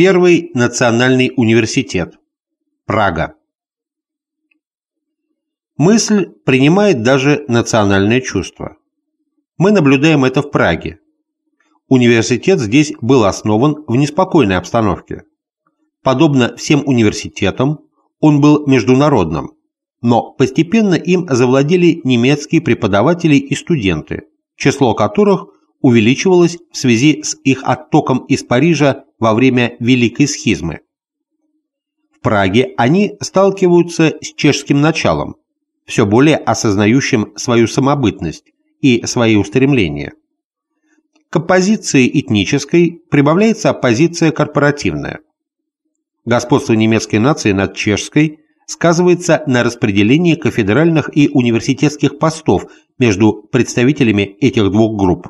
Первый национальный университет. Прага. Мысль принимает даже национальное чувство. Мы наблюдаем это в Праге. Университет здесь был основан в неспокойной обстановке. Подобно всем университетам, он был международным, но постепенно им завладели немецкие преподаватели и студенты, число которых увеличивалось в связи с их оттоком из Парижа во время Великой схизмы. В Праге они сталкиваются с чешским началом, все более осознающим свою самобытность и свои устремления. К оппозиции этнической прибавляется оппозиция корпоративная. Господство немецкой нации над чешской сказывается на распределении кафедральных и университетских постов между представителями этих двух групп.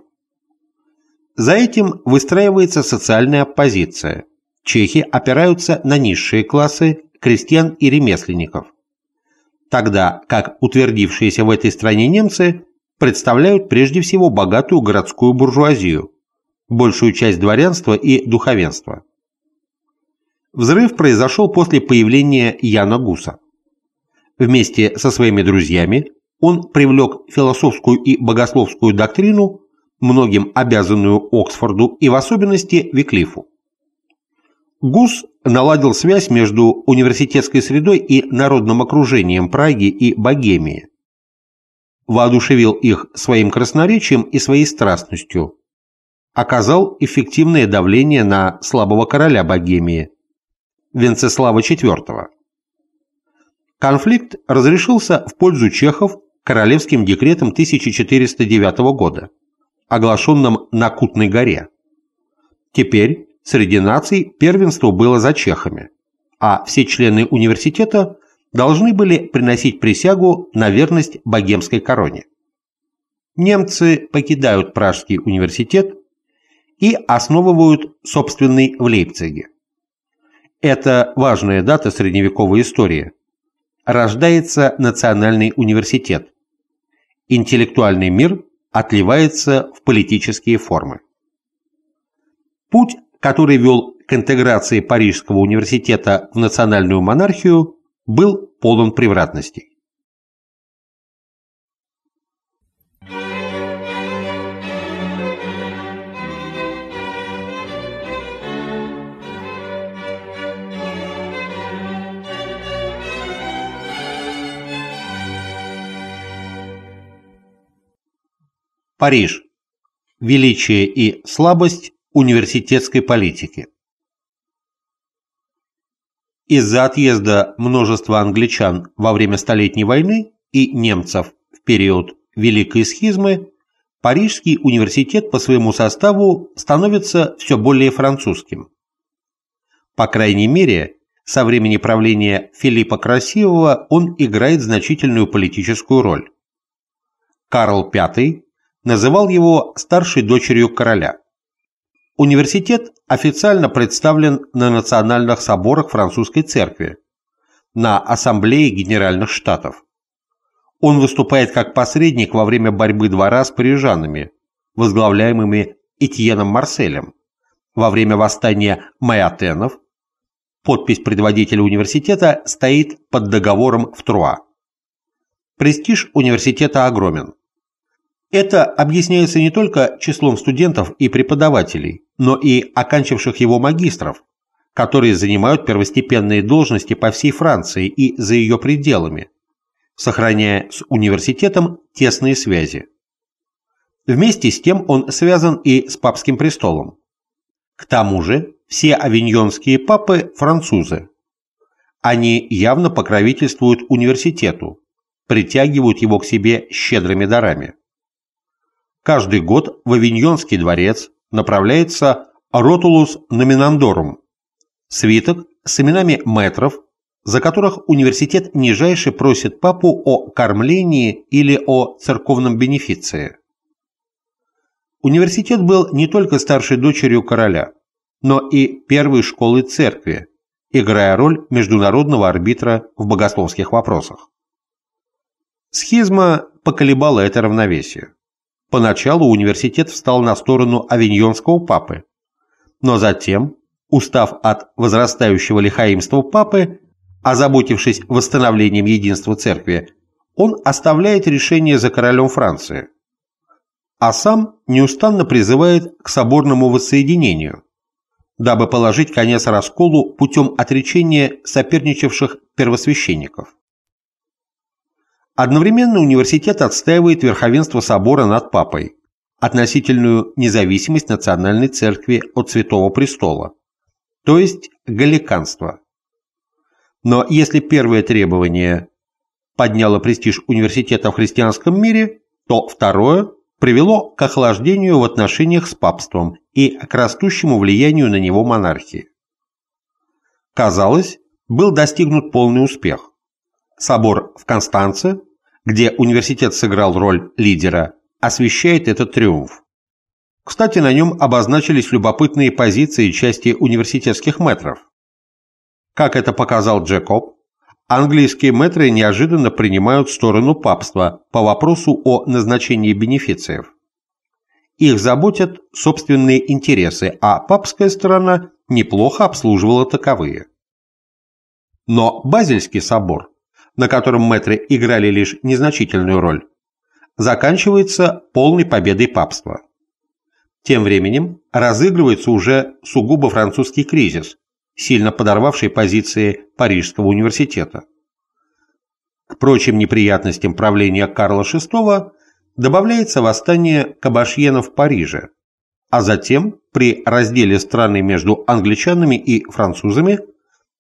За этим выстраивается социальная оппозиция. Чехи опираются на низшие классы, крестьян и ремесленников. Тогда как утвердившиеся в этой стране немцы представляют прежде всего богатую городскую буржуазию, большую часть дворянства и духовенства. Взрыв произошел после появления Яна Гуса. Вместе со своими друзьями он привлек философскую и богословскую доктрину многим обязанную Оксфорду и в особенности Виклифу. Гус наладил связь между университетской средой и народным окружением Праги и Богемии. Воодушевил их своим красноречием и своей страстностью. Оказал эффективное давление на слабого короля Богемии, Венцеслава IV. Конфликт разрешился в пользу чехов королевским декретом 1409 года оглашенном на Кутной горе. Теперь среди наций первенство было за чехами, а все члены университета должны были приносить присягу на верность богемской короне. немцы покидают Пражский университет и основывают собственный в Лейпциге. Это важная дата средневековой истории. Рождается Национальный университет. Интеллектуальный мир отливается в политические формы. Путь, который вел к интеграции Парижского университета в национальную монархию, был полон превратностей. Париж. Величие и слабость университетской политики. Из-за отъезда множества англичан во время Столетней войны и немцев в период Великой схизмы Парижский университет по своему составу становится все более французским. По крайней мере, со времени правления Филиппа Красивого он играет значительную политическую роль. Карл V называл его старшей дочерью короля. Университет официально представлен на национальных соборах французской церкви, на Ассамблее Генеральных Штатов. Он выступает как посредник во время борьбы двора с парижанами, возглавляемыми Этьеном Марселем, во время восстания майотенов. Подпись предводителя университета стоит под договором в Труа. Престиж университета огромен. Это объясняется не только числом студентов и преподавателей, но и оканчивших его магистров, которые занимают первостепенные должности по всей Франции и за ее пределами, сохраняя с университетом тесные связи. Вместе с тем он связан и с папским престолом. К тому же все авиньонские папы – французы. Они явно покровительствуют университету, притягивают его к себе щедрыми дарами. Каждый год в Авиньонский дворец направляется Ротулус номинандорум – свиток с именами метров, за которых университет нижайше просит папу о кормлении или о церковном бенефиции. Университет был не только старшей дочерью короля, но и первой школой церкви, играя роль международного арбитра в богословских вопросах. Схизма поколебала это равновесие. Поначалу университет встал на сторону авиньонского папы, но затем, устав от возрастающего лихаимства папы, озаботившись восстановлением единства церкви, он оставляет решение за королем Франции, а сам неустанно призывает к соборному воссоединению, дабы положить конец расколу путем отречения соперничавших первосвященников. Одновременно университет отстаивает верховенство собора над папой, относительную независимость национальной церкви от Святого Престола, то есть галликанство. Но если первое требование подняло престиж университета в христианском мире, то второе привело к охлаждению в отношениях с папством и к растущему влиянию на него монархии. Казалось, был достигнут полный успех. Собор в Констанце где университет сыграл роль лидера, освещает этот триумф. Кстати, на нем обозначились любопытные позиции части университетских метров. Как это показал Джекоб, английские метры неожиданно принимают сторону папства по вопросу о назначении бенефициев. Их заботят собственные интересы, а папская сторона неплохо обслуживала таковые. Но Базельский собор на котором мэтры играли лишь незначительную роль, заканчивается полной победой папства. Тем временем разыгрывается уже сугубо французский кризис, сильно подорвавший позиции Парижского университета. К прочим неприятностям правления Карла VI добавляется восстание кабашьенов в Париже, а затем при разделе страны между англичанами и французами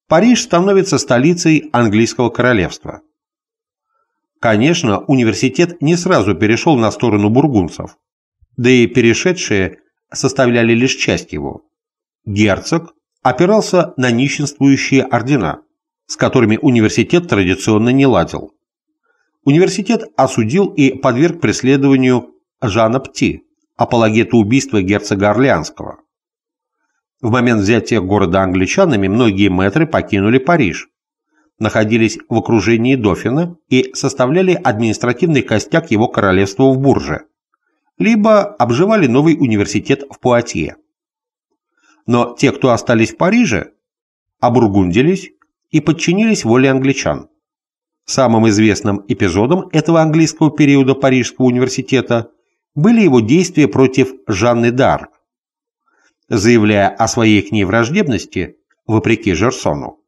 Париж становится столицей английского королевства. Конечно, университет не сразу перешел на сторону бургунцев, да и перешедшие составляли лишь часть его. Герцог опирался на нищенствующие ордена, с которыми университет традиционно не ладил. Университет осудил и подверг преследованию Жана Пти, апологета убийства герцога Орлеанского. В момент взятия города англичанами многие мэтры покинули Париж, находились в окружении Дофина и составляли административный костяк его королевства в Бурже, либо обживали новый университет в Пуатье. Но те, кто остались в Париже, обургундились и подчинились воле англичан. Самым известным эпизодом этого английского периода Парижского университета были его действия против Жанны д'Арк. Заявляя о своей к ней враждебности, вопреки Жерсону,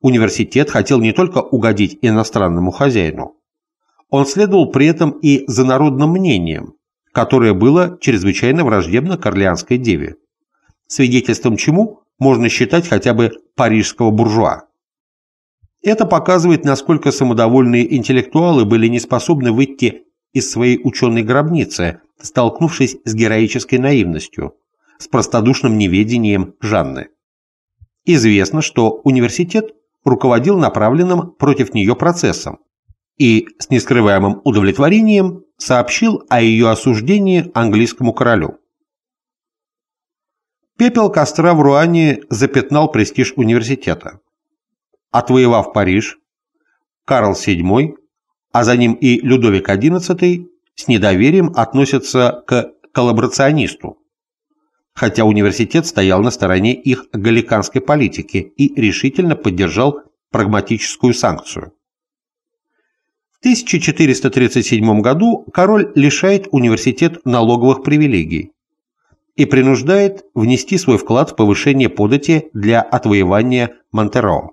университет хотел не только угодить иностранному хозяину, он следовал при этом и за народным мнением, которое было чрезвычайно враждебно к Орлеанской деве, свидетельством чему можно считать хотя бы парижского буржуа. Это показывает, насколько самодовольные интеллектуалы были не способны выйти из своей ученой гробницы, столкнувшись с героической наивностью, с простодушным неведением Жанны. Известно, что университет руководил направленным против нее процессом и с нескрываемым удовлетворением сообщил о ее осуждении английскому королю. Пепел костра в Руане запятнал престиж университета. Отвоевав Париж, Карл VII, а за ним и Людовик XI с недоверием относятся к коллаборационисту, хотя университет стоял на стороне их галиканской политики и решительно поддержал прагматическую санкцию. В 1437 году король лишает университет налоговых привилегий и принуждает внести свой вклад в повышение подати для отвоевания Монтеро.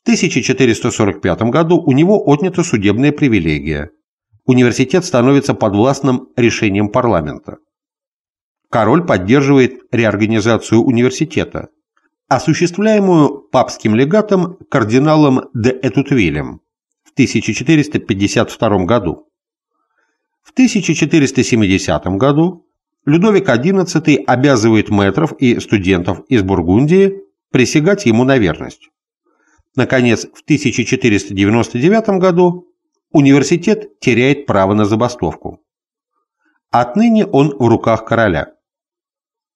В 1445 году у него отнята судебная привилегия. Университет становится подвластным решением парламента. Король поддерживает реорганизацию университета, осуществляемую папским легатом кардиналом де Этутвилем в 1452 году. В 1470 году Людовик XI обязывает мэтров и студентов из Бургундии присягать ему на верность. Наконец, в 1499 году университет теряет право на забастовку. Отныне он в руках короля.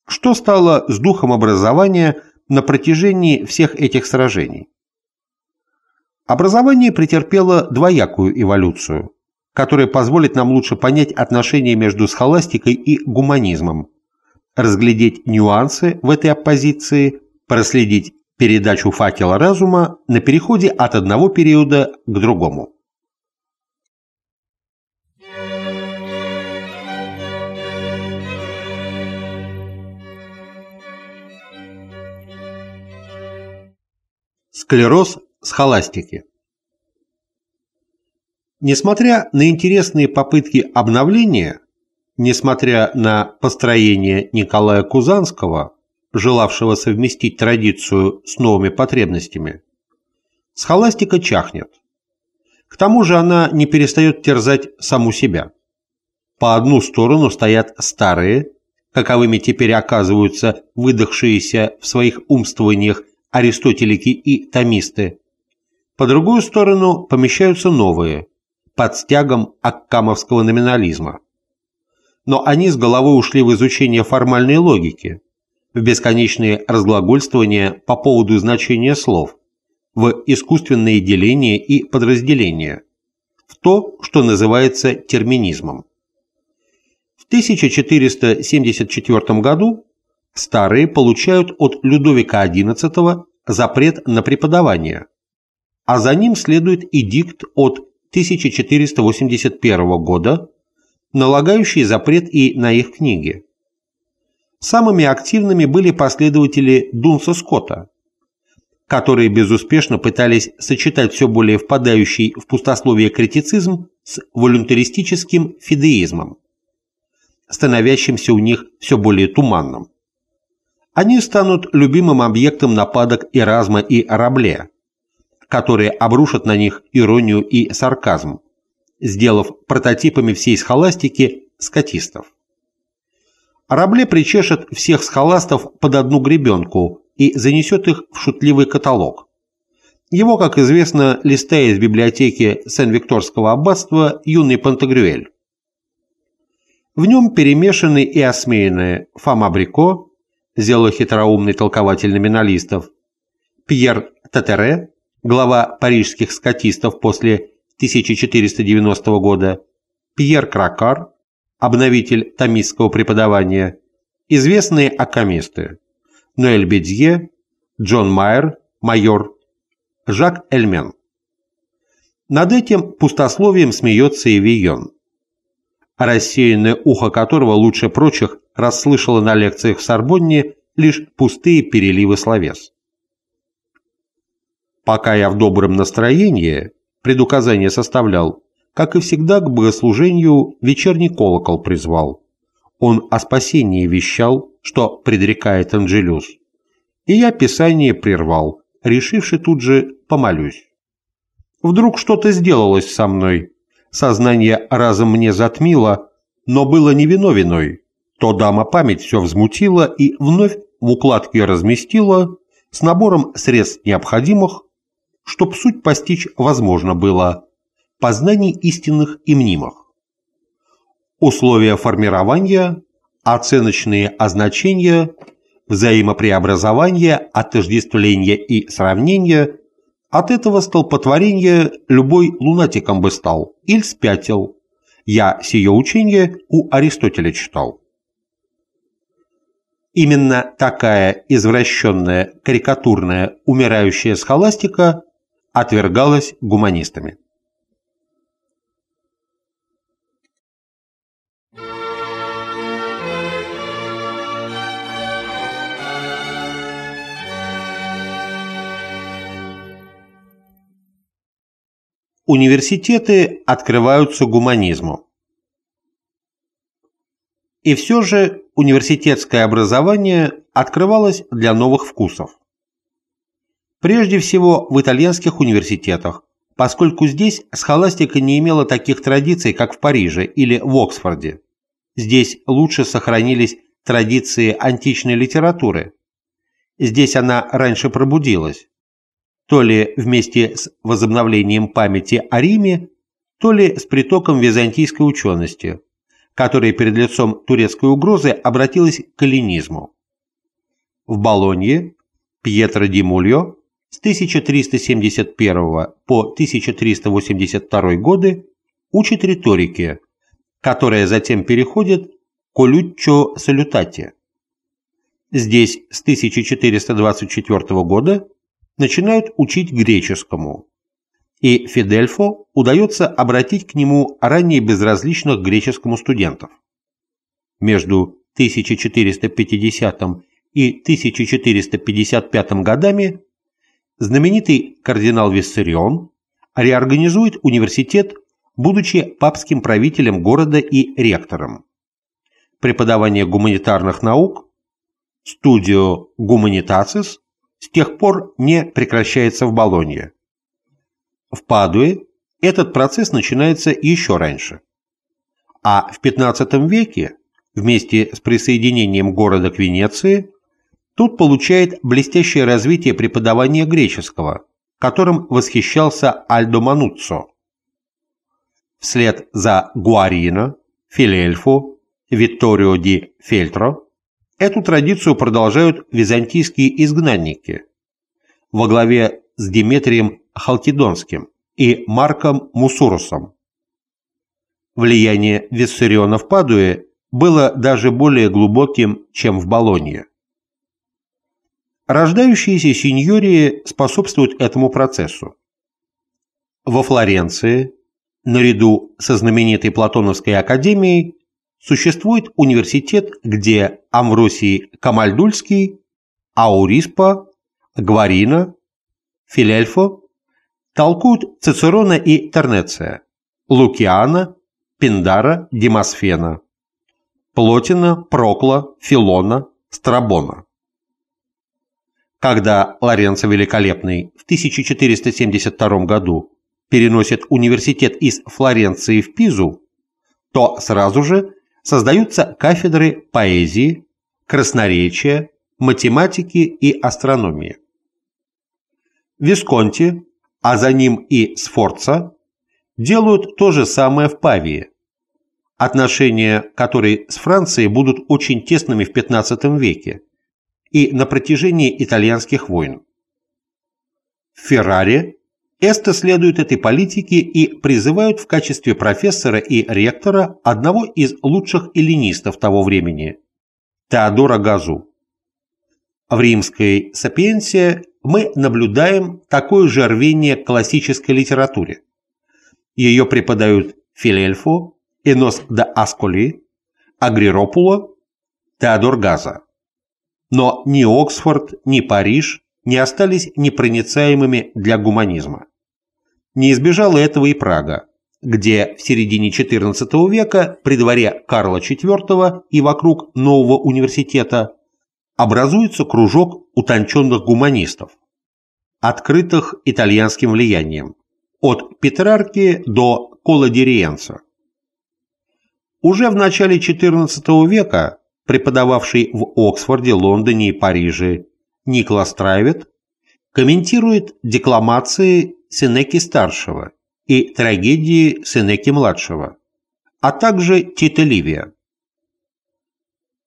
Что стало с духом образования на протяжении всех этих сражений? Образование претерпело двоякую эволюцию, которая позволит нам лучше понять отношения между схоластикой и гуманизмом, разглядеть нюансы в этой оппозиции, проследить передачу факела разума на переходе от одного периода к другому. Склероз схоластики Несмотря на интересные попытки обновления, несмотря на построение Николая Кузанского желавшего совместить традицию с новыми потребностями, схоластика чахнет. К тому же она не перестает терзать саму себя. По одну сторону стоят старые, каковыми теперь оказываются выдохшиеся в своих умствованиях аристотелики и томисты. По другую сторону помещаются новые, под стягом аккамовского номинализма. Но они с головой ушли в изучение формальной логики, в бесконечные разглагольствования по поводу значения слов, в искусственные деления и подразделения, в то, что называется терминизмом. В 1474 году старые получают от Людовика XI запрет на преподавание, а за ним следует эдикт от 1481 года, налагающий запрет и на их книги. Самыми активными были последователи Дунса Скотта, которые безуспешно пытались сочетать все более впадающий в пустословие критицизм с волюнтаристическим фидеизмом, становящимся у них все более туманным. Они станут любимым объектом нападок Эразма и Рабле, которые обрушат на них иронию и сарказм, сделав прототипами всей схоластики скотистов. Рабле причешет всех схоластов под одну гребенку и занесет их в шутливый каталог. Его, как известно, листая из библиотеки Сен-Викторского аббатства юный Пантагрюэль. В нем перемешаны и осмеяны Фома Брико, зело хитроумный толкователь номиналистов, Пьер Татере, глава парижских скотистов после 1490 года, Пьер Кракар, обновитель томистского преподавания, известные аккомисты Ноэль Бедье, Джон Майер, майор, Жак Эльмен. Над этим пустословием смеется и Вийон, рассеянное ухо которого лучше прочих расслышало на лекциях в Сорбонне лишь пустые переливы словес. Пока я в добром настроении, предуказание составлял, как и всегда к богослужению вечерний колокол призвал. Он о спасении вещал, что предрекает Анджелюс. И я писание прервал, решивши тут же помолюсь. Вдруг что-то сделалось со мной. Сознание разом мне затмило, но было не вино виной. То дама память все взмутила и вновь в укладке разместила с набором средств необходимых, чтоб суть постичь возможно было, познаний истинных и мнимых. Условия формирования, оценочные означения, взаимопреобразования, отождествления и сравнения – от этого столпотворения любой лунатиком бы стал или спятил. Я сие учение у Аристотеля читал. Именно такая извращенная, карикатурная, умирающая схоластика отвергалась гуманистами. Университеты открываются гуманизму. И все же университетское образование открывалось для новых вкусов. Прежде всего в итальянских университетах, поскольку здесь схоластика не имела таких традиций, как в Париже или в Оксфорде. Здесь лучше сохранились традиции античной литературы. Здесь она раньше пробудилась. То ли вместе с возобновлением памяти о Риме, то ли с притоком византийской учености, которая перед лицом турецкой угрозы обратилась к эллинизму. В Болонье Пьетро ди Мульо с 1371 по 1382 годы учит риторике, которая затем переходит к Олюччо Салютати. Здесь с 1424 года начинают учить греческому, и Фидельфо удается обратить к нему ранее безразличных греческому студентов. Между 1450 и 1455 годами знаменитый кардинал Виссарион реорганизует университет, будучи папским правителем города и ректором. Преподавание гуманитарных наук, студио Гуманитацис с тех пор не прекращается в Болонье. В Падуе этот процесс начинается еще раньше. А в XV веке, вместе с присоединением города к Венеции, тут получает блестящее развитие преподавания греческого, которым восхищался Альдо Мануццо. Вслед за Гуарино, Филельфо, Витторио ди Фельтро эту традицию продолжают византийские изгнанники во главе с Диметрием Халкидонским и Марком Мусурусом. Влияние Виссариона в Падуе было даже более глубоким, чем в Болонье. Рождающиеся сеньории способствуют этому процессу. Во Флоренции, наряду со знаменитой Платоновской академией, существует университет, где Амвросий Камальдульский, Ауриспа, Гварина, Филельфо толкуют Цицерона и Тернеция, Лукиана, Пиндара, Демосфена, Плотина, Прокла, Филона, Страбона. Когда Лоренцо Великолепный в 1472 году переносит университет из Флоренции в Пизу, то сразу же создаются кафедры поэзии, красноречия, математики и астрономии. Висконти, а за ним и Сфорца, делают то же самое в Павии, отношения которой с Францией будут очень тесными в XV веке и на протяжении итальянских войн. В Эста следуют этой политике и призывают в качестве профессора и ректора одного из лучших эллинистов того времени – Теодора Газу. В римской «Сапиенсе» мы наблюдаем такое же рвение к классической литературе. Ее преподают Филельфо, Энос де Асколи, Агриропуло, Теодор Газа. Но ни Оксфорд, ни Париж не остались непроницаемыми для гуманизма. Не избежала этого и Прага, где в середине XIV века при дворе Карла IV и вокруг нового университета образуется кружок утонченных гуманистов, открытых итальянским влиянием, от Петрарки до Коладириенца. Уже в начале XIV века преподававший в Оксфорде, Лондоне и Париже Николас Трайвет комментирует декламации Сенеки-старшего и трагедии Сенеки-младшего, а также Тита Ливия.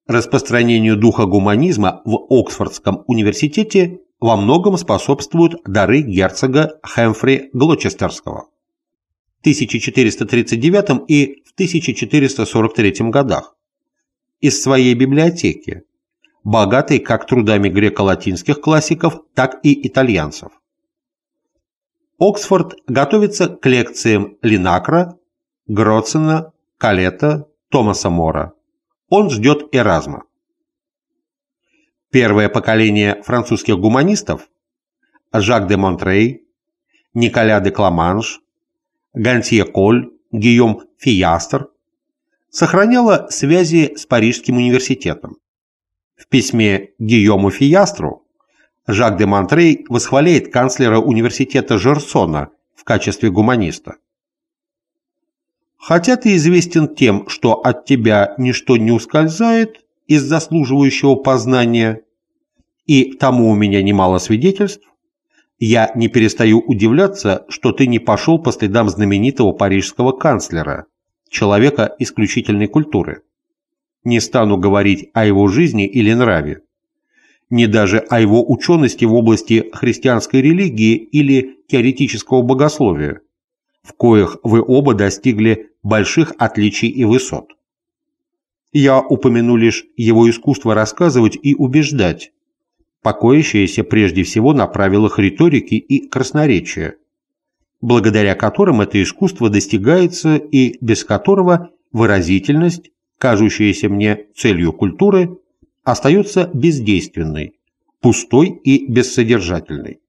Распространению духа гуманизма в Оксфордском университете во многом способствуют дары герцога Хэмфри Глочестерского в 1439 и в 1443 годах из своей библиотеки, богатый как трудами греко-латинских классиков, так и итальянцев. Оксфорд готовится к лекциям Линакра, Гроцена, Калета, Томаса Мора. Он ждет Эразма. Первое поколение французских гуманистов – Жак де Монтрей, Николя де Кламанш, Гантье Коль, Гийом Фиястр – сохраняло связи с Парижским университетом. В письме Гийому Фиястру Жак де Монтрей восхваляет канцлера университета Жерсона в качестве гуманиста. «Хотя ты известен тем, что от тебя ничто не ускользает из заслуживающего познания, и тому у меня немало свидетельств, я не перестаю удивляться, что ты не пошел по следам знаменитого парижского канцлера, человека исключительной культуры. Не стану говорить о его жизни или нраве, не даже о его учености в области христианской религии или теоретического богословия, в коих вы оба достигли больших отличий и высот. Я упомяну лишь его искусство рассказывать и убеждать, покоящееся прежде всего на правилах риторики и красноречия, благодаря которым это искусство достигается и без которого выразительность кажущаяся мне целью культуры, остается бездейственной, пустой и бессодержательной.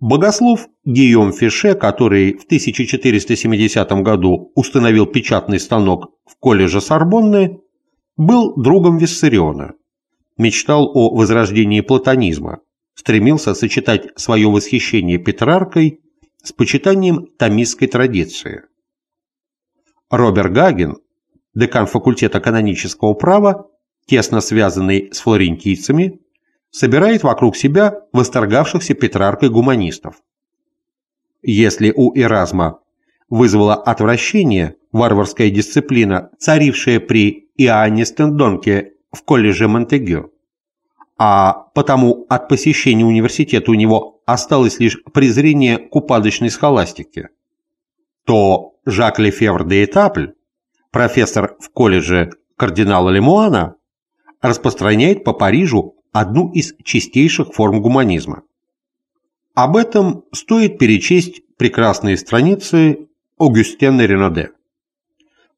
Богослов Гийом Фише, который в 1470 году установил печатный станок в колледже Сорбонны, был другом Виссариона, мечтал о возрождении платонизма, стремился сочетать свое восхищение Петраркой с почитанием томистской традиции. Роберт Гаген декан факультета канонического права, тесно связанный с флорентийцами, собирает вокруг себя восторгавшихся Петраркой гуманистов. Если у Эразма вызвала отвращение варварская дисциплина, царившая при Иоанне Стендонке в колледже Монтегю, а потому от посещения университета у него осталось лишь презрение к упадочной схоластике, то Жак Лефевр де Этапль профессор в колледже кардинала Лемуана, распространяет по Парижу одну из чистейших форм гуманизма. Об этом стоит перечесть прекрасные страницы Огюстена Ренаде.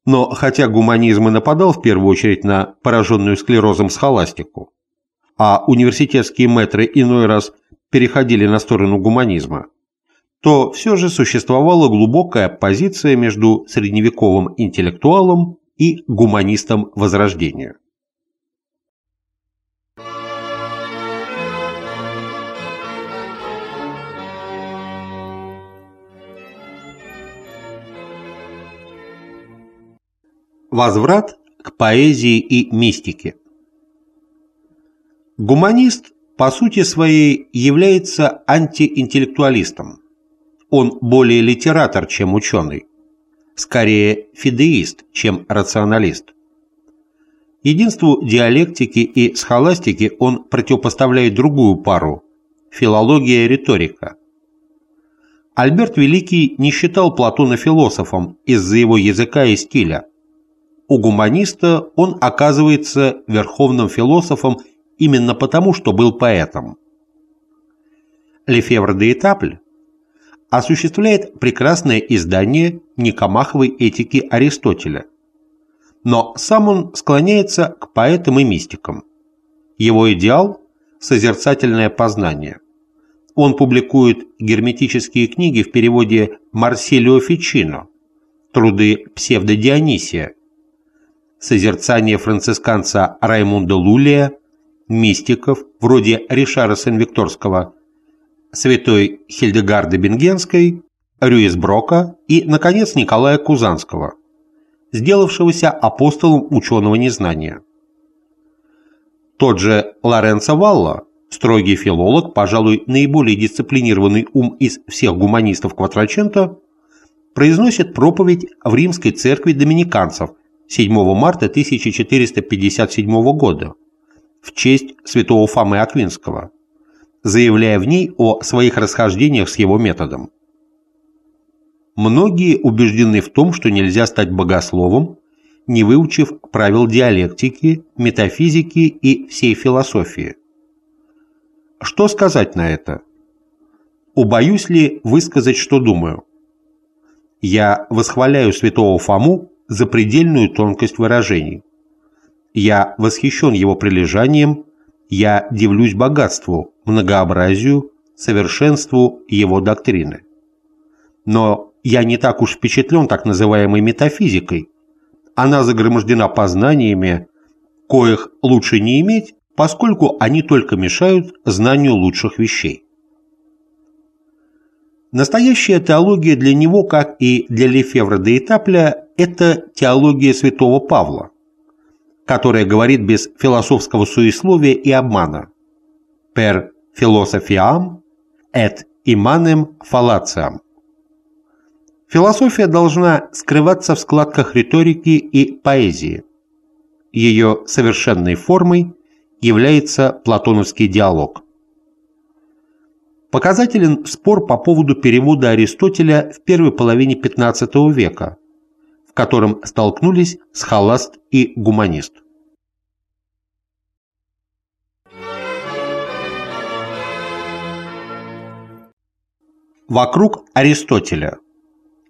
Но хотя гуманизм и нападал в первую очередь на пораженную склерозом схоластику, а университетские мэтры иной раз переходили на сторону гуманизма, то все же существовала глубокая оппозиция между средневековым интеллектуалом и гуманистом Возрождения. Возврат к поэзии и мистике Гуманист по сути своей является антиинтеллектуалистом – он более литератор, чем ученый. скорее фидеист, чем рационалист. Единству диалектики и схоластики он противопоставляет другую пару – филология и риторика. Альберт Великий не считал Платона философом из-за его языка и стиля. У гуманиста он оказывается верховным философом именно потому, что был поэтом. Лефевр де Этапль осуществляет прекрасное издание Никомаховой этики Аристотеля. Но сам он склоняется к поэтам и мистикам. Его идеал – созерцательное познание. Он публикует герметические книги в переводе Марсилио Фичино, труды псевдодионисия, созерцание францисканца Раймунда Лулия, мистиков вроде Ришара Сен-Викторского – святой Хильдегарды Бенгенской, Рюисброка и, наконец, Николая Кузанского, сделавшегося апостолом ученого незнания. Тот же Лоренцо Валла, строгий филолог, пожалуй, наиболее дисциплинированный ум из всех гуманистов Кватраченто, произносит проповедь в римской церкви доминиканцев 7 марта 1457 года в честь святого Фомы Аквинского – заявляя в ней о своих расхождениях с его методом. Многие убеждены в том, что нельзя стать богословом, не выучив правил диалектики, метафизики и всей философии. Что сказать на это? Убоюсь ли высказать, что думаю? Я восхваляю святого Фому за предельную тонкость выражений. Я восхищен его прилежанием, я дивлюсь богатству, многообразию, совершенству его доктрины. Но я не так уж впечатлен так называемой метафизикой. Она загромождена познаниями, коих лучше не иметь, поскольку они только мешают знанию лучших вещей. Настоящая теология для него, как и для Лефевра де Этапля, это теология святого Павла, которая говорит без философского суесловия и обмана. Per philosophiam et imanem fallaciam. Философия должна скрываться в складках риторики и поэзии. Ее совершенной формой является платоновский диалог. Показателен спор по поводу перевода Аристотеля в первой половине XV века, в котором столкнулись схоласт и гуманист. Вокруг Аристотеля.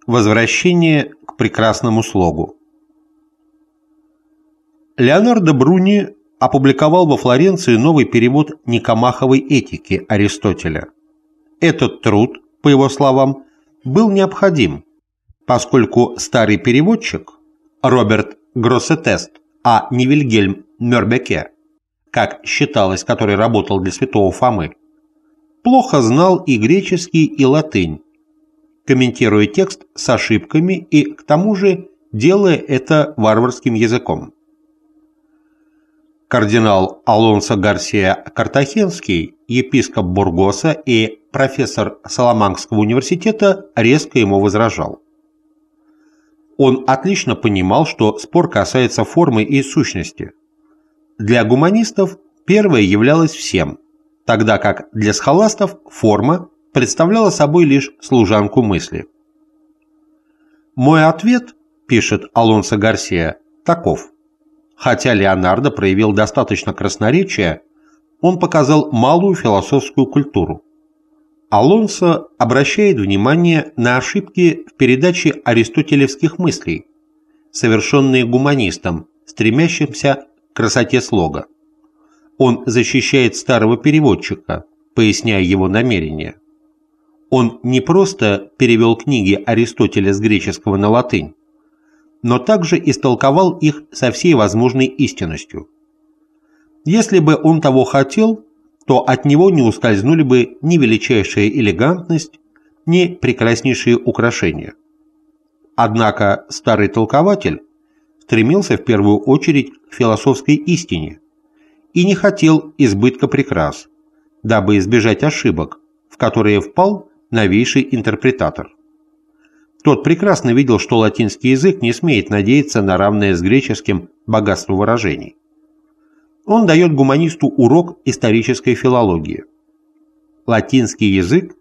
Возвращение к прекрасному слогу. Леонардо Бруни опубликовал во Флоренции новый перевод Никомаховой этики Аристотеля. Этот труд, по его словам, был необходим, поскольку старый переводчик Роберт Гроссетест, а не Вильгельм Мёрбеке, как считалось, который работал для святого Фомы, плохо знал и греческий, и латынь, комментируя текст с ошибками и, к тому же, делая это варварским языком. Кардинал Алонсо Гарсия Картахенский, епископ Бургоса и профессор Саламанского университета резко ему возражал. Он отлично понимал, что спор касается формы и сущности. Для гуманистов первое являлось всем – тогда как для схоластов форма представляла собой лишь служанку мысли. «Мой ответ, — пишет Алонсо Гарсия, — таков. Хотя Леонардо проявил достаточно красноречия, он показал малую философскую культуру. Алонсо обращает внимание на ошибки в передаче аристотелевских мыслей, совершенные гуманистом, стремящимся к красоте слога. Он защищает старого переводчика, поясняя его намерения. Он не просто перевел книги Аристотеля с греческого на латынь, но также истолковал их со всей возможной истинностью. Если бы он того хотел, то от него не ускользнули бы ни величайшая элегантность, ни прекраснейшие украшения. Однако старый толкователь стремился в первую очередь к философской истине – и не хотел избытка прекрас, дабы избежать ошибок, в которые впал новейший интерпретатор. Тот прекрасно видел, что латинский язык не смеет надеяться на равное с греческим богатство выражений. Он дает гуманисту урок исторической филологии. Латинский язык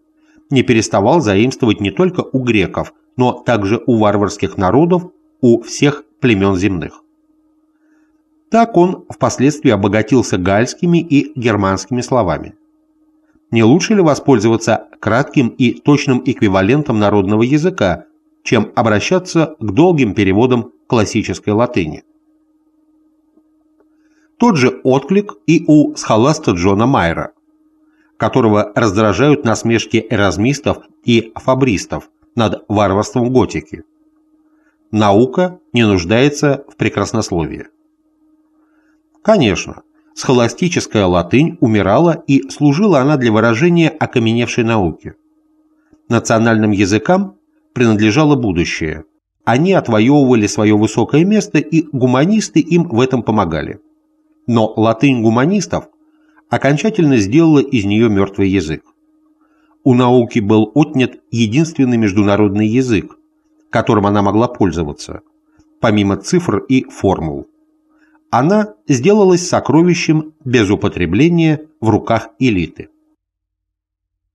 не переставал заимствовать не только у греков, но также у варварских народов, у всех племен земных. Так он впоследствии обогатился гальскими и германскими словами. Не лучше ли воспользоваться кратким и точным эквивалентом народного языка, чем обращаться к долгим переводам классической латыни? Тот же отклик и у схоласта Джона Майра, которого раздражают насмешки эразмистов и фабристов над варварством готики. Наука не нуждается в прекраснословии. Конечно, схоластическая латынь умирала и служила она для выражения окаменевшей науки. Национальным языкам принадлежало будущее. Они отвоевывали свое высокое место, и гуманисты им в этом помогали. Но латынь гуманистов окончательно сделала из нее мертвый язык. У науки был отнят единственный международный язык, которым она могла пользоваться, помимо цифр и формул. Она сделалась сокровищем без употребления в руках элиты.